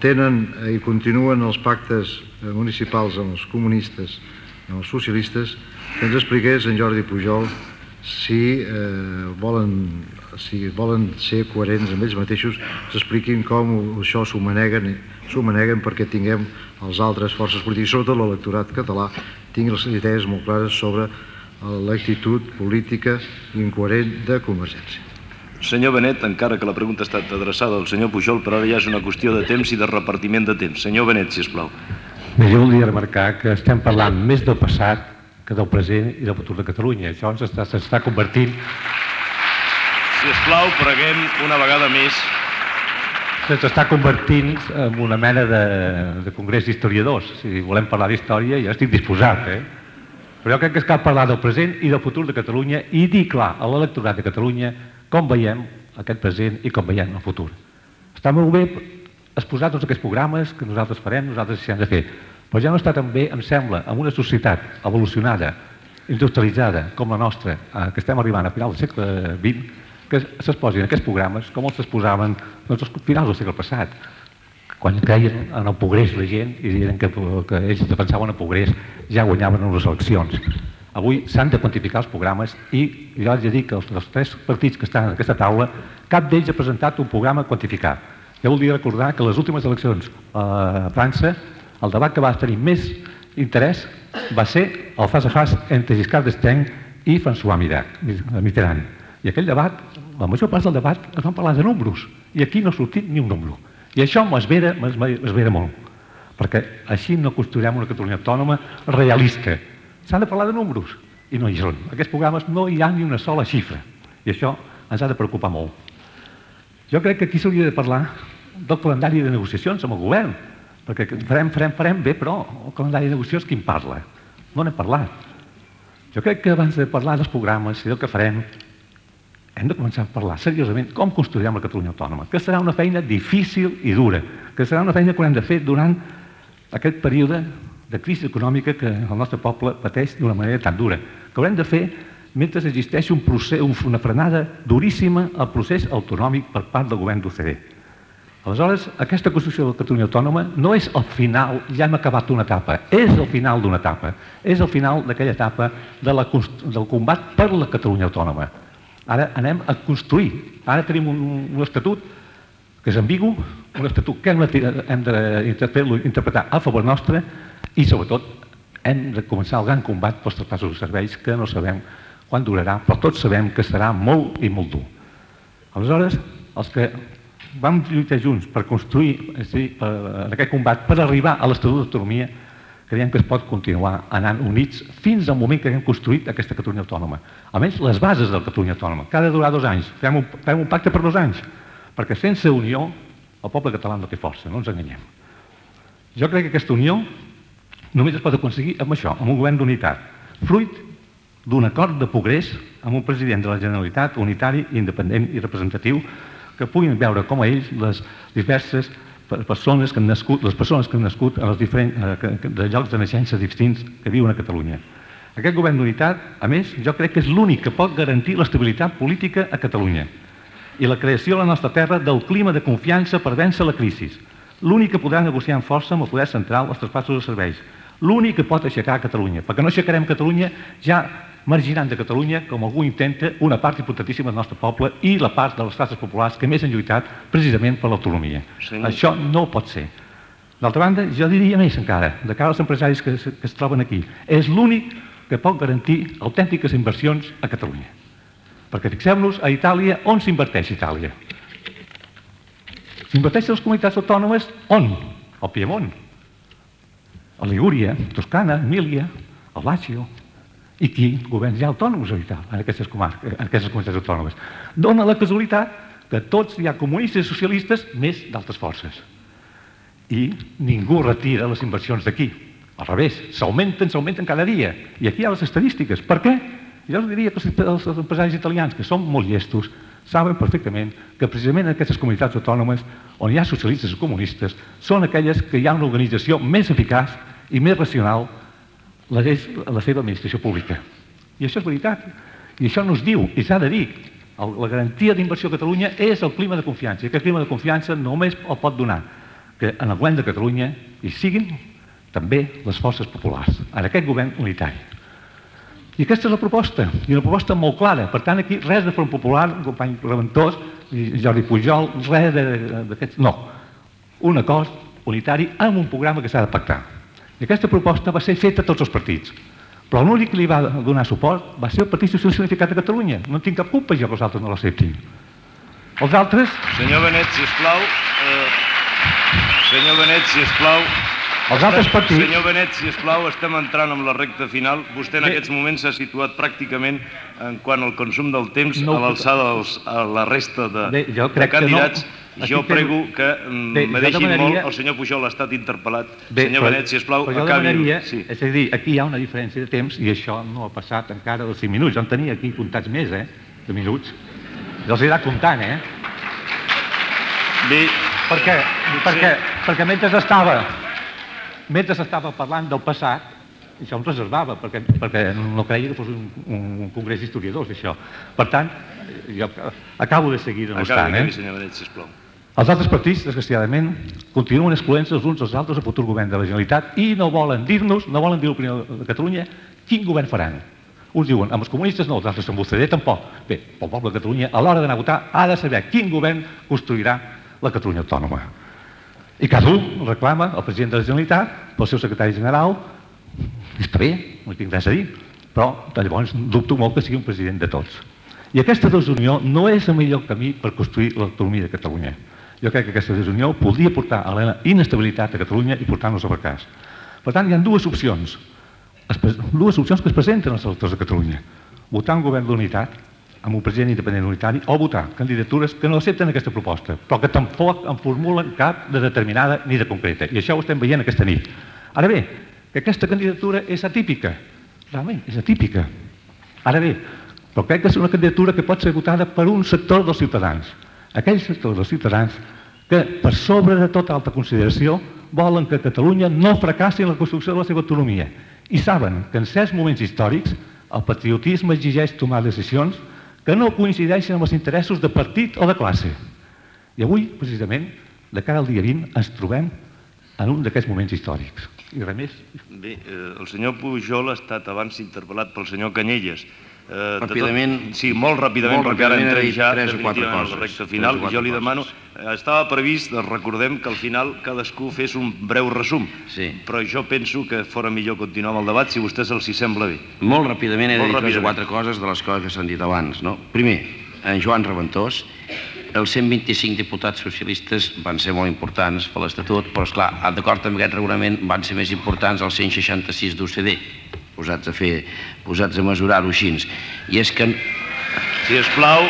tenen i continuen els pactes eh, municipals amb els comunistes amb els socialistes, que ens expliqués en Jordi Pujol si eh, volen si volen ser coherents amb ells mateixos, s'expliquin com això s'ho maneguen, maneguen perquè tinguem els altres forces polítiques, sobretot l'electorat català, tingui les idees molt clares sobre l'actitud política incoherent de Convergència. Senyor Benet, encara que la pregunta ha estat adreçada al senyor Pujol, però ara ja és una qüestió de temps i de repartiment de temps. Senyor Benet, si us plau. Bé, jo voldria remarcar que estem parlant més del passat que del present i del futur de Catalunya. Això s'està convertint Si us plau, preguem una vegada més. se'ns està convertint en una mena de, de congrés d'historiadors. Si volem parlar d'història, jo estic disposat, eh? Però jo crec que cal parlar del present i del futur de Catalunya i dir clar a l'electorat de Catalunya com veiem aquest present i com veiem el futur. Està molt bé exposar tots aquests programes que nosaltres farem, nosaltres han de fer, però ja no està tan bé, em sembla, en una societat evolucionada, industrialitzada com la nostra, eh, que estem arribant a final del segle XX, que s'exposin aquests programes com els exposaven doncs, als finals del segle passat, quan creien en el progrés la gent i diuen que, que ells defensaven el progrés ja guanyaven en les eleccions. Avui s'han de quantificar els programes i jo haig de dir que els, els tres partits que estan en aquesta taula, cap d'ells ha presentat un programa quantificat. Jo voldria recordar que les últimes eleccions a França, el debat que va tenir més interès va ser el fas a fas entre Giscard d'Estaing i François Mitterrand. I aquell debat, la major part del debat, es van parlar de números. I aquí no ha sortit ni un número. I això m'esvera, molt. Perquè així no construirem una Catalunya autònoma realista. S'han de parlar de números. I no hi són. Aquests programes no hi ha ni una sola xifra. I això ens ha de preocupar molt. Jo crec que aquí s'hauria de parlar del calendari de negociacions amb el govern. Perquè farem, farem, farem bé, però el calendari de negociacions qui en parla? No n'hem parlat. Jo crec que abans de parlar dels programes i del que farem, hem de començar a parlar seriosament com construirem la Catalunya autònoma, que serà una feina difícil i dura, que serà una feina que haurem de fer durant aquest període de crisi econòmica que el nostre poble pateix d'una manera tan dura, que haurem de fer mentre existeix un procés, una frenada duríssima al procés autonòmic per part del govern d'OCDE. Aleshores, aquesta construcció de la Catalunya autònoma no és el final, ja hem acabat una etapa, és el final d'una etapa, és el final d'aquella etapa de la, del combat per la Catalunya autònoma. Ara anem a construir. Ara tenim un, un estatut que és ambigu, un estatut que hem d'interpretar a favor nostre i, sobretot, hem de començar el gran combat pels traspassos de serveis que no sabem quan durarà, però tots sabem que serà molt i molt dur. Aleshores, els que vam lluitar junts per construir dir, per, en aquest combat, per arribar a l'Estatut d'Autonomia, creiem que es pot continuar anant units fins al moment que haguem construït aquesta Catalunya autònoma. A més, les bases de la Catalunya autònoma, que ha de durar dos anys, fem un, fem un pacte per dos anys, perquè sense unió el poble català no té força, no ens enganyem. Jo crec que aquesta unió només es pot aconseguir amb això, amb un govern d'unitat, fruit d'un acord de progrés amb un president de la Generalitat unitari, independent i representatiu que puguin veure com a ells les diverses persones que han nascut, les persones que han nascut en els diferents, eh, de llocs de naixença distints que viuen a Catalunya. Aquest govern d'unitat, a més, jo crec que és l'únic que pot garantir l'estabilitat política a Catalunya i la creació a la nostra terra del clima de confiança per vèncer la crisi. L'únic que podrà negociar amb força amb el poder central els traspassos de serveis. L'únic que pot aixecar Catalunya, perquè no aixecarem Catalunya ja marginant de Catalunya, com algú intenta, una part importantíssima del nostre poble i la part de les classes populars que més han lluitat precisament per l'autonomia. Sí. Això no pot ser. D'altra banda, jo diria més encara, de cara als empresaris que, que es troben aquí, és l'únic que pot garantir autèntiques inversions a Catalunya. Perquè fixem-nos a Itàlia, on s'inverteix Itàlia? S'inverteix a les comunitats autònomes on? Al Piemont, a Ligúria, Toscana, Emília, al Lazio, I qui governs ja autònoms en aquestes, comarques, en aquestes comunitats autònomes? Dóna la casualitat que tots hi ha comunistes i socialistes més d'altres forces. I ningú retira les inversions d'aquí. Al revés, s'augmenten, s'augmenten cada dia. I aquí hi ha les estadístiques. Per què? Jo us diria que els empresaris italians, que són molt llestos, saben perfectament que precisament en aquestes comunitats autònomes on hi ha socialistes i comunistes són aquelles que hi ha una organització més eficaç i més racional la, la seva administració pública. I això és veritat. I això no es diu, i s'ha de dir. El, la garantia d'inversió a Catalunya és el clima de confiança. I aquest clima de confiança només el pot donar que en el govern de Catalunya hi siguin també les forces populars, en aquest govern unitari. I aquesta és la proposta, i una proposta molt clara. Per tant, aquí res de Front Popular, company Reventós, Jordi Pujol, res d'aquests... No, un acord unitari amb un programa que s'ha de pactar. I aquesta proposta va ser feta a tots els partits. Però l'únic que li va donar suport va ser el Partit Socialista Unificat de Catalunya. No tinc cap culpa jo que els altres no l'acceptin. Els altres... Senyor Benet, sisplau... Eh... Senyor Benet, sisplau... Els altres partits... Senyor Benet, si plau, estem entrant amb la recta final. Vostè en Bé. aquests moments s'ha situat pràcticament en quant al consum del temps no, a l'alçada a la resta de, Bé, jo crec de candidats. Que no. Jo prego que mm, Bé, me deixin demanaria... molt... El senyor Pujol ha estat interpel·lat. Bé, senyor però, Benet, si plau, acabi. Demanaria, sí. És a dir, aquí hi ha una diferència de temps i això no ha passat encara dels 5 minuts. Jo en tenia aquí comptats més, eh, de minuts. Jo els he anat comptant, eh? Bé. Per què? Perquè, sí. perquè mentre estava mentre s'estava parlant del passat, això em reservava, perquè, perquè no creia que fos un, un congrés d'historiadors, això. Per tant, jo acabo de seguir no estant, eh? sisplau. Els altres partits, desgraciadament, continuen excloent-se els uns als altres al futur govern de la Generalitat i no volen dir-nos, no volen dir l'opinió de Catalunya, quin govern faran. Uns diuen, amb els comunistes no, els altres amb vostè tampoc. Bé, el poble de Catalunya, a l'hora d'anar a votar, ha de saber quin govern construirà la Catalunya autònoma. I cada un reclama el president de la Generalitat, pel seu secretari general, està bé, no tinc res a dir, però llavors dubto molt que sigui un president de tots. I aquesta desunió no és el millor camí per construir l'autonomia de Catalunya. Jo crec que aquesta desunió podria portar a la inestabilitat a Catalunya i portar-nos a fracàs. Per tant, hi ha dues opcions, dues opcions que es presenten als electors de Catalunya. Votar un govern d'unitat amb un president independent unitari o votar candidatures que no accepten aquesta proposta, però que tampoc en formulen cap de determinada ni de concreta. I això ho estem veient aquesta nit. Ara bé, que aquesta candidatura és atípica. Realment, és atípica. Ara bé, però crec que és una candidatura que pot ser votada per un sector dels ciutadans. Aquells sectors dels ciutadans que, per sobre de tota altra consideració, volen que Catalunya no fracassi en la construcció de la seva autonomia i saben que en certs moments històrics el patriotisme exigeix tomar decisions que no coincideixen amb els interessos de partit o de classe. I avui, precisament, de cara al dia 20, ens trobem en un d'aquests moments històrics. I res més. Bé, eh, el senyor Pujol ha estat abans interpel·lat pel senyor Canyelles. Eh, ràpidament. Tot, sí, molt ràpidament, molt perquè ara entrem ja definitivament a la recta final. I jo li demano, eh, estava previst, recordem que al final cadascú fes un breu resum, sí. però jo penso que fora millor continuar amb el debat si a vostès els hi sembla bé. Molt ràpidament he de dir tres o quatre coses de les coses que s'han dit abans. No? Primer, en Joan Reventós, els 125 diputats socialistes van ser molt importants per l'Estatut, però, esclar, d'acord amb aquest regulament, van ser més importants els 166 d'UCD posats a fer, posats a mesurar-ho així. I és que... Si es plau,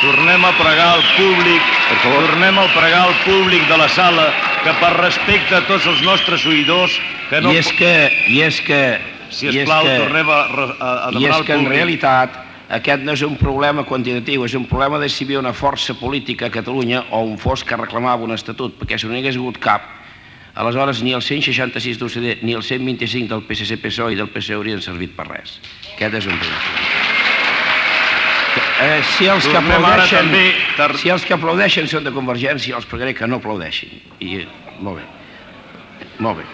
tornem a pregar al públic, tornem a pregar al públic de la sala que per respecte a tots els nostres oïdors que no... I és que... I és que si es plau, que, tornem a, a, a demanar al públic... I és que en realitat aquest no és un problema quantitatiu, és un problema de si hi havia una força política a Catalunya o un fos que reclamava un estatut, perquè si no n'hi hagués hagut cap, Aleshores, ni el 166 d'UCD ni el 125 del PSC-PSOE i del PC haurien servit per res. Aquest és un problema. Eh, si, els que aplaudeixen, si els que aplaudeixen són de Convergència, els pregaré que no aplaudeixin. I, molt bé. Molt bé.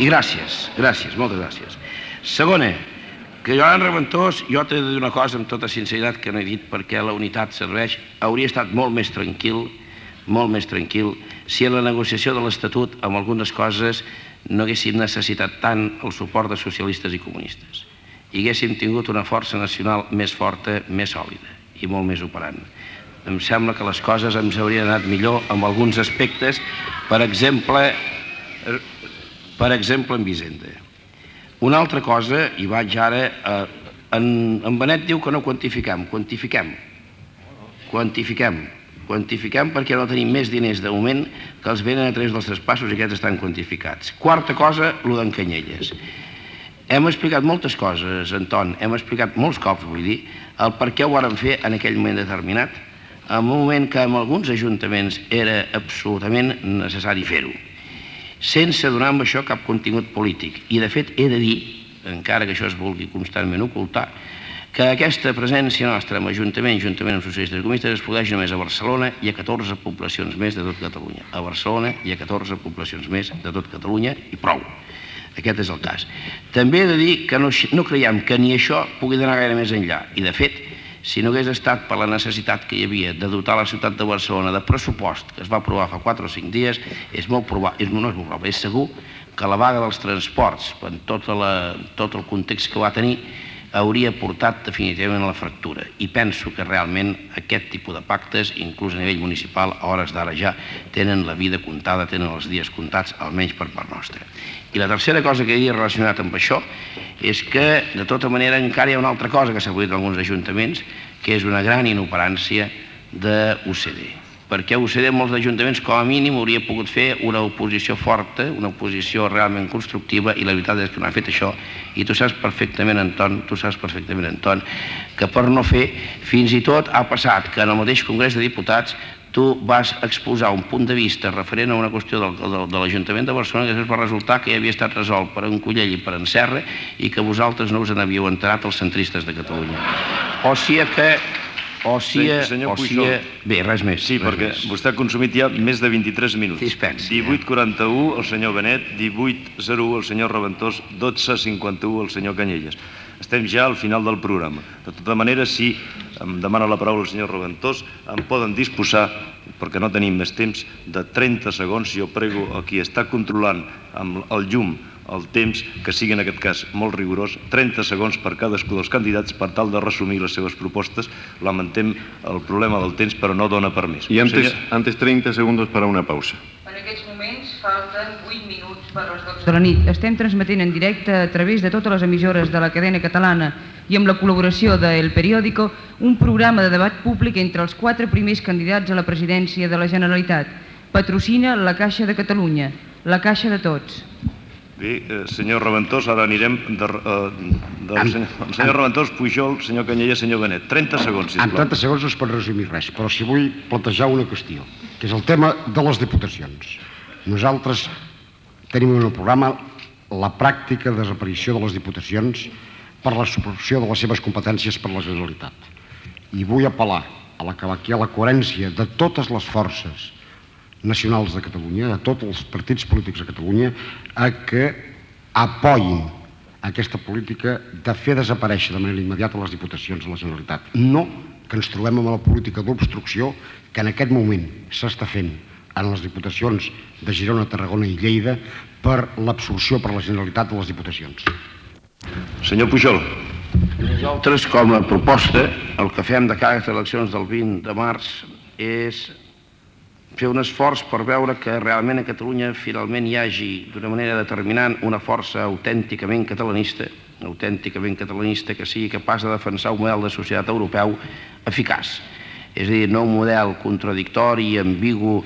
I gràcies, gràcies, moltes gràcies. Segona, que Joan Reventós, jo t'he de dir una cosa amb tota sinceritat que no he dit perquè la unitat serveix, hauria estat molt més tranquil, molt més tranquil, si en la negociació de l'Estatut amb algunes coses no haguéssim necessitat tant el suport de socialistes i comunistes i haguéssim tingut una força nacional més forta, més sòlida i molt més operant. Em sembla que les coses ens haurien anat millor amb alguns aspectes, per exemple, per exemple en Vicenda. Una altra cosa, i vaig ara... Eh, en, en Benet diu que no quantifiquem. Quantifiquem. Quantifiquem. Quantifiquem perquè no tenim més diners de moment que els venen a través dels traspassos i aquests estan quantificats. Quarta cosa, el d'en Canyelles. Hem explicat moltes coses, Anton, hem explicat molts cops, vull dir, el per què ho varen fer en aquell moment determinat, en un moment que en alguns ajuntaments era absolutament necessari fer-ho, sense donar amb això cap contingut polític. I, de fet, he de dir, encara que això es vulgui constantment ocultar, que aquesta presència nostra en Ajuntament, Ajuntament amb socialistes i comunistes es produeix només a Barcelona i a 14 poblacions més de tot Catalunya. A Barcelona i a 14 poblacions més de tot Catalunya i prou. Aquest és el cas. També he de dir que no, no creiem que ni això pugui anar gaire més enllà. I, de fet, si no hagués estat per la necessitat que hi havia de dotar la ciutat de Barcelona de pressupost que es va aprovar fa 4 o 5 dies, és molt probable, és, no és molt probable, és segur que la vaga dels transports, per tot, la, tot el context que va tenir, hauria portat definitivament a la fractura. I penso que realment aquest tipus de pactes, inclús a nivell municipal, a hores d'ara ja tenen la vida comptada, tenen els dies comptats, almenys per part nostra. I la tercera cosa que dit relacionat amb això és que, de tota manera, encara hi ha una altra cosa que s'ha produït en alguns ajuntaments, que és una gran inoperància de Perquè UCD en molts ajuntaments com a mínim hauria pogut fer una oposició forta, una oposició realment constructiva i la veritat és que no ha fet això i tu saps perfectament, Anton, tu saps perfectament, Anton, que per no fer fins i tot ha passat que en el mateix Congrés de Diputats tu vas exposar un punt de vista referent a una qüestió del, del, de l'Ajuntament de Barcelona que després va resultar que ja havia estat resolt per un Collell i per en Serra i que vosaltres no us n'havíeu enterat els centristes de Catalunya. O sigui que o si, Sí, senyor si, Pujol. bé, res més. Sí, res perquè més. vostè ha consumit ja més de 23 minuts. Dispensi, eh? 18.41 el senyor Benet, 18.01 el senyor Reventós, 12.51 el senyor Canyelles. Estem ja al final del programa. De tota manera, si em demana la paraula el senyor Reventós, em poden disposar, perquè no tenim més temps, de 30 segons. Jo prego a qui està controlant amb el llum el temps, que sigui en aquest cas molt rigorós, 30 segons per cadascú dels candidats per tal de resumir les seves propostes. Lamentem el problema del temps, però no dona per més. Y antes, Senyor- antes 30 segundos para una pausa. En aquests moments falten 8 minuts per les 12 de la nit. Estem transmetent en directe a través de totes les emissores de la cadena catalana i amb la col·laboració de El Periódico un programa de debat públic entre els quatre primers candidats a la presidència de la Generalitat. Patrocina la Caixa de Catalunya, la Caixa de Tots. Bé, eh, senyor Reventós, ara anirem de, eh, del senyor, el senyor Reventós, Pujol, senyor Canyella, senyor Benet. 30 segons, En sisplau. 30 segons no es pot resumir res, però si vull plantejar una qüestió, que és el tema de les diputacions. Nosaltres tenim en el programa la pràctica desaparició de les diputacions per la supressió de les seves competències per la Generalitat. I vull apel·lar a la, que a la coherència de totes les forces nacionals de Catalunya, de tots els partits polítics de Catalunya, a que apoyin aquesta política de fer desaparèixer de manera immediata les diputacions de la Generalitat. No que ens trobem amb la política d'obstrucció que en aquest moment s'està fent en les diputacions de Girona, Tarragona i Lleida per l'absorció per la Generalitat de les diputacions. Senyor Pujol, Nosaltres, com a proposta, el que fem de cara a les eleccions del 20 de març és fer un esforç per veure que realment a Catalunya finalment hi hagi, d'una manera determinant, una força autènticament catalanista, autènticament catalanista que sigui capaç de defensar un model de societat europeu eficaç. És a dir, no un model contradictori, ambigu,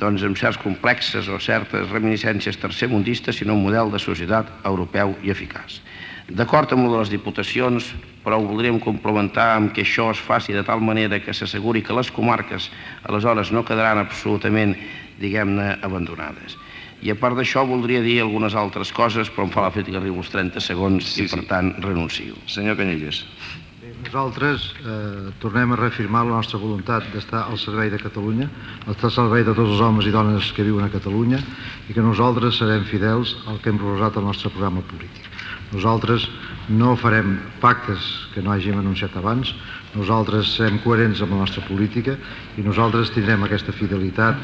doncs amb certs complexes o certes reminiscències tercermundistes, sinó un model de societat europeu i eficaç. D'acord amb de les diputacions, però ho voldríem complementar amb que això es faci de tal manera que s'asseguri que les comarques aleshores no quedaran absolutament, diguem-ne, abandonades. I a part d'això voldria dir algunes altres coses, però em fa la fet que arribo als 30 segons Sí, i per sí. tant renuncio. senyor Canyelles. Nosaltres eh, tornem a reafirmar la nostra voluntat d'estar al servei de Catalunya, estar al servei de tots els homes i dones que viuen a Catalunya i que nosaltres serem fidels al que hem proposat al nostre programa polític. Nosaltres no farem pactes que no hàgim anunciat abans, nosaltres serem coherents amb la nostra política i nosaltres tindrem aquesta fidelitat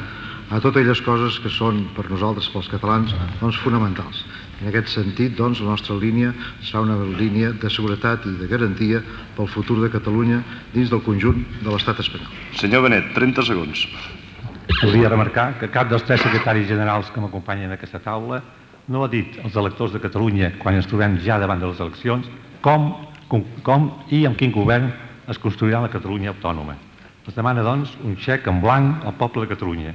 a totes aquelles coses que són per nosaltres, pels catalans, doncs, fonamentals. En aquest sentit, doncs, la nostra línia serà una línia de seguretat i de garantia pel futur de Catalunya dins del conjunt de l'estat espanyol. Senyor Benet, 30 segons. Voldria remarcar que cap dels tres secretaris generals que m'acompanyen en aquesta taula no ha dit als electors de Catalunya, quan ens trobem ja davant de les eleccions, com, com, com i amb quin govern es construirà la Catalunya autònoma. Es demana, doncs, un xec en blanc al poble de Catalunya.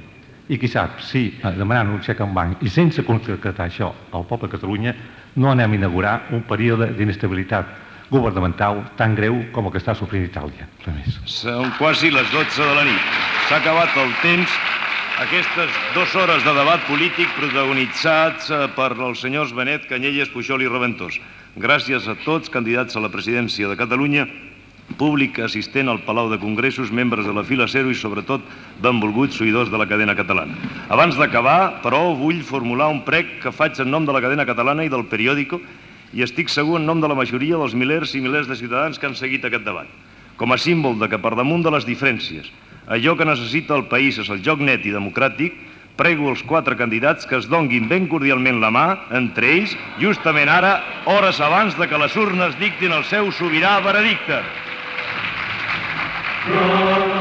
I qui sap, si eh, demanant un xec en blanc i sense concretar això al poble de Catalunya, no anem a inaugurar un període d'inestabilitat governamental tan greu com el que està sofrint Itàlia. Més. Són quasi les 12 de la nit. S'ha acabat el temps aquestes dues hores de debat polític protagonitzats eh, per els senyors Benet, Canyelles, Pujol i Reventós. Gràcies a tots, candidats a la presidència de Catalunya, públic assistent al Palau de Congressos, membres de la fila zero i, sobretot, benvolguts oïdors de la cadena catalana. Abans d'acabar, però, vull formular un prec que faig en nom de la cadena catalana i del periòdico i estic segur en nom de la majoria dels milers i milers de ciutadans que han seguit aquest debat. Com a símbol de que per damunt de les diferències, allò que necessita el país és el joc net i democràtic, prego els quatre candidats que es donguin ben cordialment la mà entre ells, justament ara, hores abans de que les urnes dictin el seu sobirà veredicte. From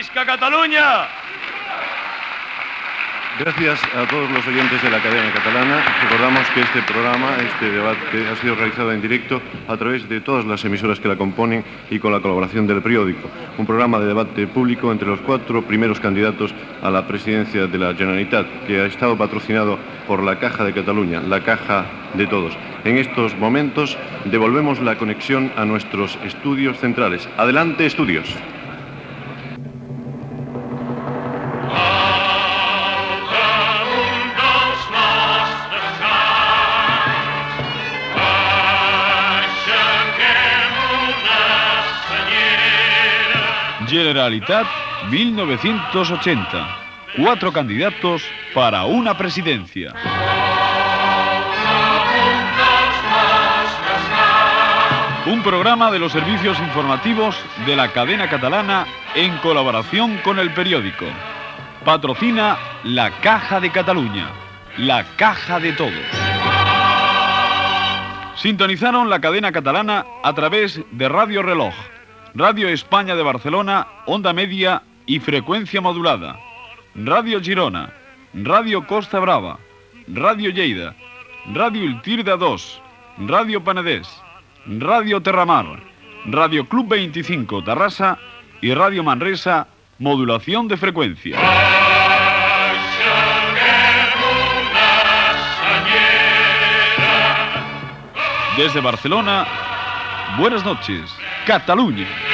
Visca Catalunya! Gracias a todos los oyentes de la cadena catalana. Recordamos que este programa, este debate, ha sido realizado en directo a través de todas las emisoras que la componen y con la colaboración del periódico. Un programa de debate público entre los cuatro primeros candidatos a la presidencia de la Generalitat, que ha estado patrocinado por la Caja de Cataluña, la Caja de Todos. En estos momentos devolvemos la conexión a nuestros estudios centrales. Adelante, estudios. Generalitat 1980. Cuatro candidatos para una presidencia. Un programa de los servicios informativos de la cadena catalana en colaboración con el periódico. Patrocina la Caja de Cataluña, la Caja de Todos. Sintonizaron la cadena catalana a través de Radio Reloj, Radio España de Barcelona, Onda Media y Frecuencia Modulada, Radio Girona, Radio Costa Brava, Radio Lleida, Radio Il Tirda 2, Radio Panadés, Radio Terramar, Radio Club 25 Tarrasa y Radio Manresa, modulación de frecuencia. Desde Barcelona, buenas noches, Catalunha.